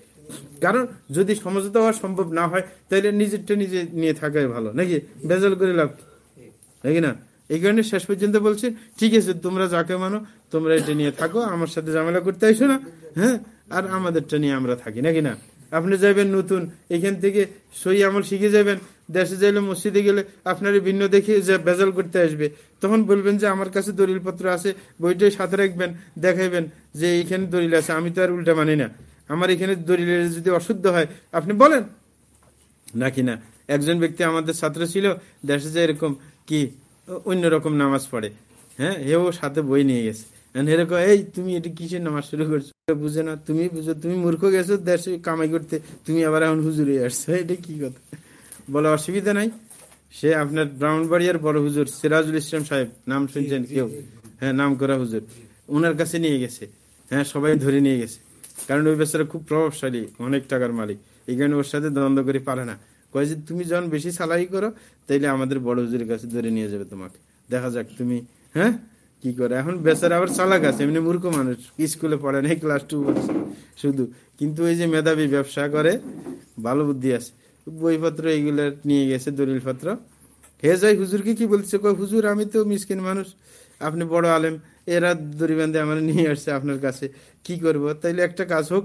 কারণ যদি সমঝোতা হওয়া সম্ভব না হয়, তাইলে নিজেরটা নিজে নিয়ে থাকাই ভালো। নাকি? বেজাল করে লাভ নাকি না? এই কারণে শেষ পর্যন্ত বলছে, ঠিক আছে, তোমরা যাকে মানো, তোমরা এটা নিয়ে থাকো, আমার সাথে ঝামেলা করতে আইসো না হ্যাঁ? আর আমাদেরটা নিয়ে আমরা থাকি, নাকি না? আপনি যাবেন নতুন, এখান থেকে সই আমল শিখে যাবেন দেশে যাইলে মসজিদে গেলে আপনার ভিন্ন দেখে যে বেজাল করতে আসবে। তখন বলবেন যে, আমার কাছে দলিল পত্র আছে, বইটাই সাথে রাখবেন, দেখাইবেন যে এখানে দলিল আছে, আমি তো আর উল্টা মানি না। আমার এখানে দলিলের যদি অশুদ্ধ হয়, আপনি বলেন। নাকি না? একজন ব্যক্তি আমাদের ছাত্র ছিল, দেশে যে এরকম কি অন্যরকম নামাজ পড়ে। হ্যাঁ হেও সাথে বই নিয়ে গেছে। এরকম এই তুমি এটা কিসের নামাজ শুরু করছ? বুঝে না তুমি বুঝো তুমি মূর্খ গেছো দেশে কামাই করতে তুমি আবার এখন হুজুরে আসছো। এটা কি কথা? বলে অসুবিধা নাই। সে আপনার ব্রাহ্মণবাড়িয়ার বড় হুজুর সিরাজুল ইসলাম সাহেব নাম শুনছেন কেউ? হ্যাঁ নাম করা হুজুর। ওনার কাছে নিয়ে গেছে। হ্যাঁ সবাই ধরে নিয়ে গেছে। কারণ ওই বেচারা খুব প্রভাবশালী অনেক টাকার মালিক। এই কারণে ওর সাথে দ্বন্দ্ব করে পারে না। কয়ে যে তুমি যখন বেশি সালাই করো, তাইলে আমাদের বড় হুজুরের কাছে ধরে নিয়ে যাবে তোমাকে। দেখা যাক তুমি হ্যাঁ? কি করে? এখন বেচারা আবার চালাক আছে, এমনি মূর্খ মানুষ। স্কুলে পড়ে নাই ক্লাস টু শুধু। কিন্তু ওই যে মেধাবী ব্যবসা করে, ভালো বুদ্ধি আছে। বইপত্র এইগুলো নিয়ে গেছে দলিল পত্র হে যাই হুজুরকে কি বলছে? হুজুর, আমি তো মিসকিন মানুষ। আপনি বড় আলেম। এরা দড়ি বান্ধে আমার নিয়ে আসছে আপনার কাছে। কি করব? তাইলে একটা কাজ হোক,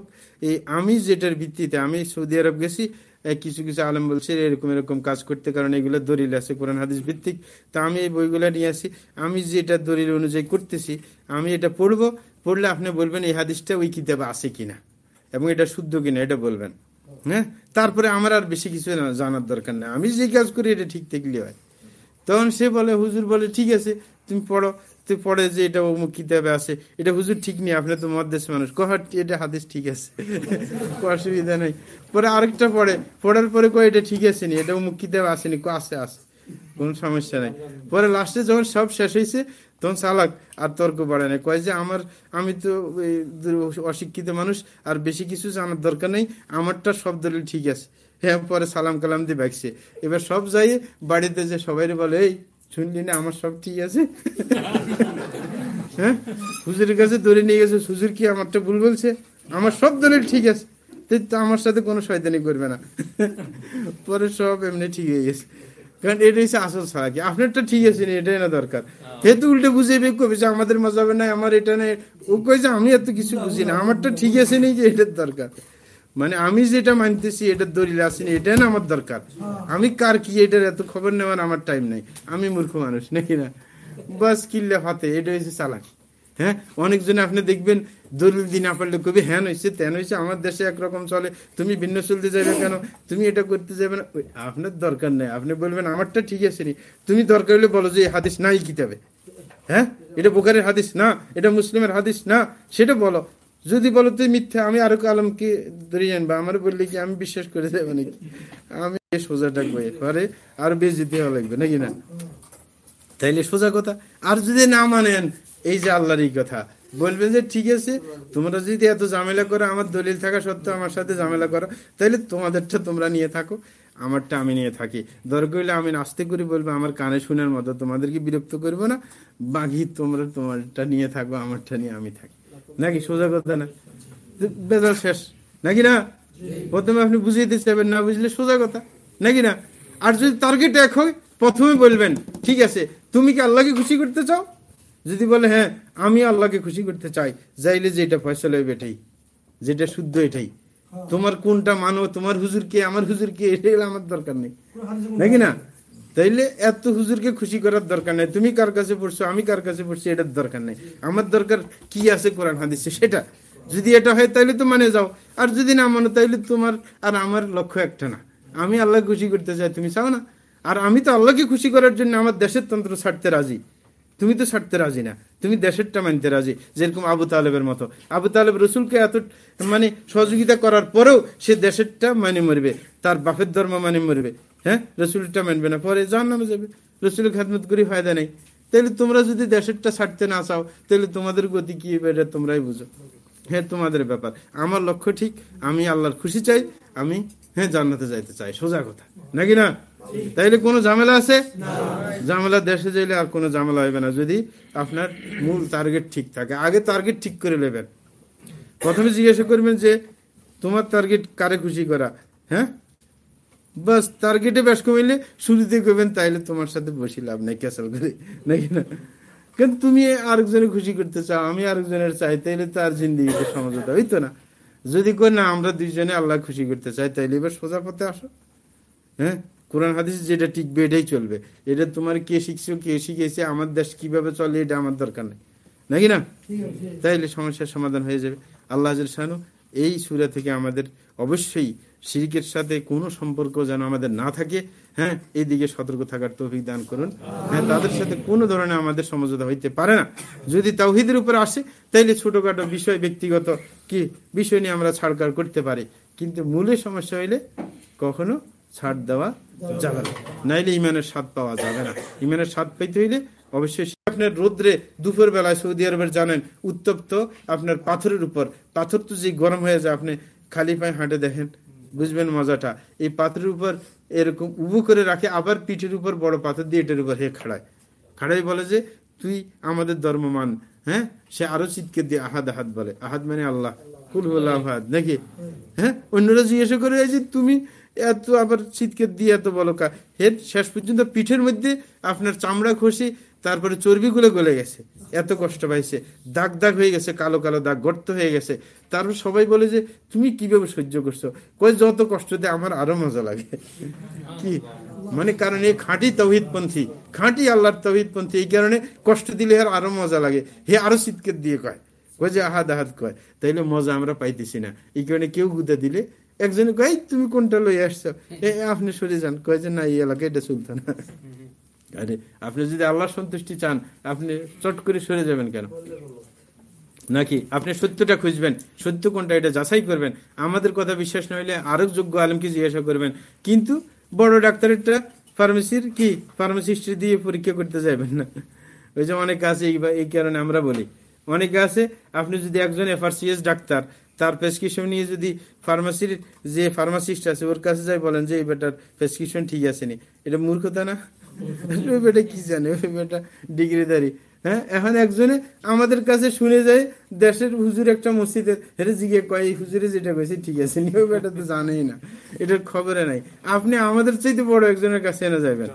এই আমি যেটার ভিত্তিতে আমি সৌদি আরব গেছি কিছু কিছু আলম বলছে, এরকম এরকম কাজ করতে কারণ এগুলো দলিল আছে, কোরআন, হাদিস ভিত্তিক। তা আমি এই বইগুলো নিয়ে আসি। আমি যেটা দলিল অনুযায়ী করতেছি, আমি এটা পড়ব, পড়লে আপনি বলবেন, এই হাদিসটা ওই কিতাবে আছে কিনা এবং এটা শুদ্ধ কিনা, এটা বলবেন। হ্যাঁ? তারপরে আমার আর বেশি কিছু জানার দরকার নেই। আমি যে কাজ করি, এটা ঠিক থাকলে হয়। তখন সে বলে, হুজুর বলে, ঠিক আছে, তুমি পড়ো। তুই পড়ে যে এটা অমুক কিতাবে আছে। এটা হুজুর ঠিক নেই, আপনি তো মধ্যদেশ মানুষ। কহার এটা হাদিস ঠিক আছে। অসুবিধা নেই। পরে আরেকটা পড়ে। পড়ার পরে কয়, এটা ঠিক আছে নি, এটা অমুক কিতাবে আসেনি আছে আছে। কোনো সমস্যা নাই। পরে লাস্টে যখন সব শেষ হয়েছে তখন চালাক আর তর্ক বাড়ে না। কয় যে, আমার, আমি তো অশিক্ষিত মানুষ, আর বেশি কিছু জানার দরকার নেই। আমারটা সব দলিল ঠিক আছে। হ্যাঁ পরে সালাম কালাম দিয়ে ব্যাগছে এবার সব যাই বাড়িতে যে সবাই বলে, এই শুনলি না আমার সব ঠিক আছে? হ্যাঁ? হুজুরের কাছে ধরে নিয়ে গেছে হুজুর কি আমারটা ভুল বলছে? আমার সব দলিল ঠিক আছে। আমার সাথে কোনো শয়তানি করবে না। পরে সব এমনি ঠিক হয়ে গেছে। কারণ এটা হচ্ছে আসল ছাড়া কি। আপনারটা ঠিক আছে না এটাই না দরকার। যেহেতু উল্টে বুঝে বের করবে যে আমাদের মজাবে নাই আমার এটা নেই। ও যে আমি এত কিছু বুঝি না আমারটা ঠিক আছে নেই যে এটার দরকার। মানে আমি যেটা মানতেছি এটার দলিল আসেনি এটাই না আমার দরকার। আমি কার কি এটার এত খবর নেওয়ার আমার টাইম নাই। আমি মূর্খ মানুষ নাকি না? বাস কিল্লে হাতে এটা হয়েছে চালাকি। হ্যাঁ? অনেকজনে আপনি দেখবেন দলিল দিন পারলে কবি হ্যান হয়েছে তেন হয়েছে আমার দেশে একরকম চলে তুমি ভিন্ন চলতে যাবে কেন? তুমি এটা করতে যাবে না? আপনার দরকার নেই। আপনি বলবেন আমারটা ঠিক আছে নি। তুমি দরকার হলে বলো যে হাদিস নাই কিতাবে। হ্যাঁ? এটা বোকারের হাদিস না? এটা মুসলিমের হাদিস না? সেটা বলো। যদি বলো তুই মিথ্যা, আমি আরও আলমকে ধরে জানব আমার বললে কি আমি বিশ্বাস করে দেবো নাকি? আমি সোজা ডাকবো এরপরে আর বেশ দিতে লাগবে, নাকি না? তাইলে সোজা কথা। আর যদি না মানেন, এই যে আল্লাহর এই কথা, বলবেন যে ঠিক আছে, তোমরা যদি এত ঝামেলা করো, আমার দলিল থাকা সত্ত্বেও আমার সাথে ঝামেলা করো, তাইলে তোমাদেরটা তোমরা নিয়ে থাকো, আমারটা আমি নিয়ে থাকি। দরকার হলে আমি নাস্তে করে বলব, আমার কানে শোনার মতো তোমাদেরকে বিরক্ত করব না, বাকি তোমরা তোমারটা নিয়ে থাকো, আমারটা নিয়ে আমি থাকি। নাকি সোজা কথা না? বেজাল শেষ। নাকি না? প্রথমে আপনি বুঝিয়ে দিতে চাইবেন না বুঝলে সোজা কথা। নাকি না? আর যদি টার্গেট এক হয় প্রথমে বলবেন ঠিক আছে তুমি কি আল্লাহকে খুশি করতে চাও? যদি বলে হ্যাঁ আমি আল্লাহকে খুশি করতে চাই যাইলে যেটা ফয়সলা হবে এটাই যেটা শুদ্ধ এটাই। তোমার কোনটা মানো তোমার হুজুর কে আমার হুজুর কে এটাই আমার দরকার নেই। নাকি না? তাইলে এত হুজুরকে খুশি করার দরকার নাই। তুমি কার কাছে পড়ছো? আমি কার কাছে পড়ছি? এটার দরকার নাই। আমার দরকার কি আছে? কোরআন, হাদিসে সেটা। যদি এটা হয়, তাইলে তো মানে যাও। আর যদি না মানো, তাইলে তোমার আর আমার লক্ষ্য একটা না। আমি আল্লাহ খুশি করতে চাই, তুমি চাও না? আর আমি তো আল্লাহকে খুশি করার জন্য আমার দেশের তন্ত্র ছাড়তে রাজি। তুমি তো ছাড়তে রাজি না। তুমি দেশেরটা মানতে রাজি, যেরকম আবু তালেবের মতো। আবু তালেব রসুলকে এত মানে সহযোগিতা করার পরেও সে দেশেরটা মানে মরবে। তার বাপের ধর্ম মানে মরবে। হ্যাঁ? রসুলটা মানবে না। পরে জান নামে যাবে। রসুলের খাদমত করি ফায়দা নেই। তাহলে তোমরা যদি দেশেরটা ছাড়তে না চাও তাহলে তোমাদের গতি কি এটা তোমরাই বুঝো। হ্যাঁ তোমাদের ব্যাপার। আমার লক্ষ্য ঠিক। আমি আল্লাহর খুশি চাই। আমি হ্যাঁ জান্নাতে যাইতে চাই। সোজা কথা। নাকি না? তাইলে কোনো ঝামেলা আছে? ঝামেলা দেশে যাইলে আর কোনো ঝামেলা হবে না। যদি আপনার মূল টার্গেট ঠিক থাকে। আগে টার্গেট ঠিক করে নেবেন। প্রথমে জিজ্ঞাসা করবেন যে, তোমার টার্গেট কারে খুশি করা? হ্যাঁ? বাস টার্গেটে ব্যাস কমিলে শুরুতে করবেন তাইলে তোমার সাথে বসি লাভ নাই ক্যাসেল করে। নাকি না? কিন্তু তুমি আরেকজনের খুশি করতে চাও আমি আরেকজনের চাই তাইলে তো আর জিন্দিগিতে সমঝোতা হইতো না? যদি কই না আমরা দুইজনে আল্লাহ খুশি করতে চাই তাইলে এবার সোজা পথে আসো। হ্যাঁ? কোরআন হাদিস যেটা টিকবে এটাই চলবে। এটা তোমার কে শিখছো কে শিখেছে আমার দেশ কীভাবে চলে এটা আমার দরকার নেই। নাকি না? তাইলে সমস্যার সমাধান হয়ে যাবে। আল্লাহ শাহানু এই সুরা থেকে আমাদের অবশ্যই শিরিকের সাথে কোনো সম্পর্ক যেন আমাদের না থাকে হ্যাঁ? এই দিকে সতর্ক থাকার তৌফিক দান করুন। হ্যাঁ তাদের সাথে কোনো ধরনের আমাদের সমঝোতা হইতে পারে না। যদি তাওহিদের উপরে আসে, তাইলে ছোটখাটো বিষয় ব্যক্তিগত কি বিষয় নিয়ে আমরা ছাড়কার করতে পারি। কিন্তু মূলে সমস্যা হইলে কখনো ছাড় দেওয়া যাবে না। নাইলে ইমানের স্বাদ পাওয়া যাবে না। ইমানের স্বাদ পাইতে হইলে অবশ্যই আপনার রোদ্রে দুপুর বেলায় সৌদি আরবের জানেন, উত্তপ্ত আপনার পাথরের উপর। পাথর তো যে গরম হয়ে যায়, আপনি খালি পায়ে হাঁটে দেখেন। বুঝবেন মজাটা। এই পাথরের উপর এরকম উবু করে রাখে, আবার পিঠের উপর বড় পাথর দিয়ে এটার উপর হে খাড়ায়। খাড়াই বলে যে, তুই আমাদের ধর্ম মান হ্যাঁ? সে আরও চিৎকে দিয়ে আহাদ আহাদ বলে। আহাদ মানে আল্লাহ। কুল আহাদ। নাকি? হ্যাঁ? অন্যরা জিজ্ঞাসা করে যে তুমি এত আবার শীতকে দিয়ে এত বলো হের শেষ পর্যন্ত পিঠের মধ্যে আপনার চামড়া খসে তারপরে চর্বিগুলো গলে গেছে। এত কষ্ট পাইছে। দাগ দাগ হয়ে গেছে, কালো কালো দাগ, গর্ত হয়ে গেছে। তারপর সবাই বলে যে, তুমি কীভাবে সহ্য করছ? কই যত কষ্ট দেয়, আমার আরও মজা লাগে। কি? মানে কারণ এই খাঁটি তৌহিদপন্থী, খাঁটি আল্লাহর তৌহিদপন্থী, এই কারণে কষ্ট দিলে আর আরও মজা লাগে। হে আরও শীতকে দিয়ে কয়। কয় যে, আহাদ আহাদ, কয়। তাইলে মজা আমরা পাইতেছি না। এই কারণে কেউ গুদা দিলে একজনে কয় "এই, তুমি কোনটা লই আসছো? এ আপনি সরে যান। কয় যে না এই এলাকায় এটা চলতো না আরে আপনি যদি আল্লাহ সন্তুষ্টি চান আপনি চট করে সরে যাবেন কেন? নাকি আপনি সত্যটা খুঁজবেন সত্য কোনটা এটা যাচাই করবেন? আমাদের কথা বিশ্বাস না হইলে আরও যোগ্য আলমকে জিজ্ঞাসা করবেন। কিন্তু বড় ডাক্তারেরটা ফার্মেসির কি ফার্মাসিস্ট দিয়ে পরীক্ষা করতে যাবেন না? ওই যে অনেকে আছে এই কারণে আমরা বলি। অনেকে আছে আপনি যদি একজন এফআরসিএস ডাক্তার তার প্রেসক্রিপশন নিয়ে যদি ফার্মাসির যে ফার্মাসিস্ট আছে, ওর কাছে যাই বলেন যে, এই বেটার প্রেসক্রিপশন ঠিক আছে নি। এটা মূর্খতা না? ওই বেটা কি জানে? ওই বেটা ডিগ্রিদারি হ্যাঁ? এখন একজনে আমাদের কাছে শুনে যায়, দেশের হুজুর একটা মসজিদের হেরে জিগে কয় হুজুরে যেটা কয়েছে ঠিক আছে নি। ওই বেটা তো জানেই না। এটার খবরে নাই। আপনি আমাদের চাইতে বড় একজনের কাছে এনে যাবেন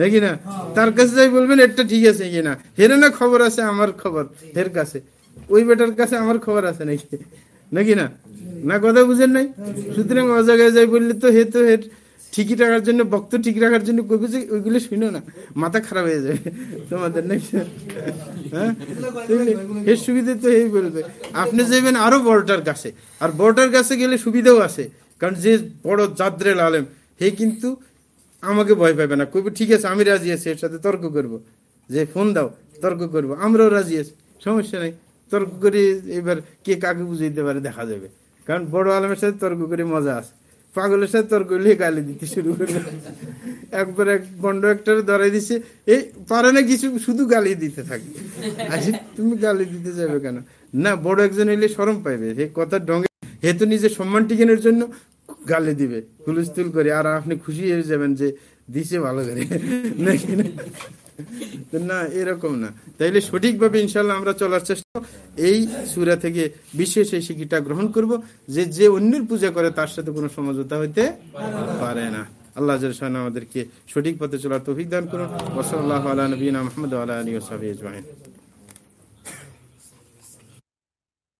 নাকি না? তার কাছে যাই বলবেন, এটা ঠিক আছে কি না হেরে না খবর আছে, আমার খবর। হের কাছে। ওই বেটার কাছে আমার খবর আছে নাকি? নাকি না? না কথা বুঝেন নাই? সুতরাং অজাগায় যাই বললে তো হে তো হের ঠিকই রাখার জন্য বক্ত ঠিক রাখার জন্য কই বুঝে? ওইগুলো শুনো না। মাথা খারাপ হয়ে যাবে। তোমাদের নাকি হ্যাঁ? সুবিধা তো এই বলবে। আপনি যাবেন আরও বড়টার কাছে। আর বড়টার কাছে গেলে সুবিধাও আছে। কারণ যে বড় জাদ্রেল আলেম, হে কিন্তু আমাকে ভয় পাবে না। কবি ঠিক আছে, আমি রাজি আছি, এর সাথে তর্ক করব। যে ফোন দাও, তর্ক করব। আমরাও রাজি আছি। সমস্যা নাই। তর্ক করে এবার কে কাকে বুঝাইতে পারে দেখা যাবে। কারণ বড় আলমের সাথে তর্ক করে মজা আছে। পাগলের সাথে তর্ক করলে গালি দিতে শুরু করবে একবার এক গন্ড একটা ধরাই দিছে এই পারে না কিছু, শুধু গালি দিতে থাকে। আচ্ছা তুমি গালি দিতে যাবে কেন? না, বড় একজন হইলে সরম পাইবে। হে কথা ডঙ্গে হে তো নিজের সম্মান টিকানোর জন্য গালি দিবে। হুলস্থুল করে, আর আপনি খুশি হয়ে যাবেন যে দিছে ভালো করে। নাকি না? না, এরকম না। তাইলে সঠিকভাবে ইনশাল্লাহ আমরা চলার চেষ্টা এই সুরা থেকে বিশেষ এই শিক্ষিটা গ্রহণ করব যে যে অন্যের পূজা করে তার সাথে কোনো সমঝোতা হইতে পারে না। আল্লাহ জাহান আমাদেরকে সঠিক পথে চলার তৌফিক দান করুন। ওসল্লাহ আলা নবীনা মোহাম্মদ আলা আলী ওসাহ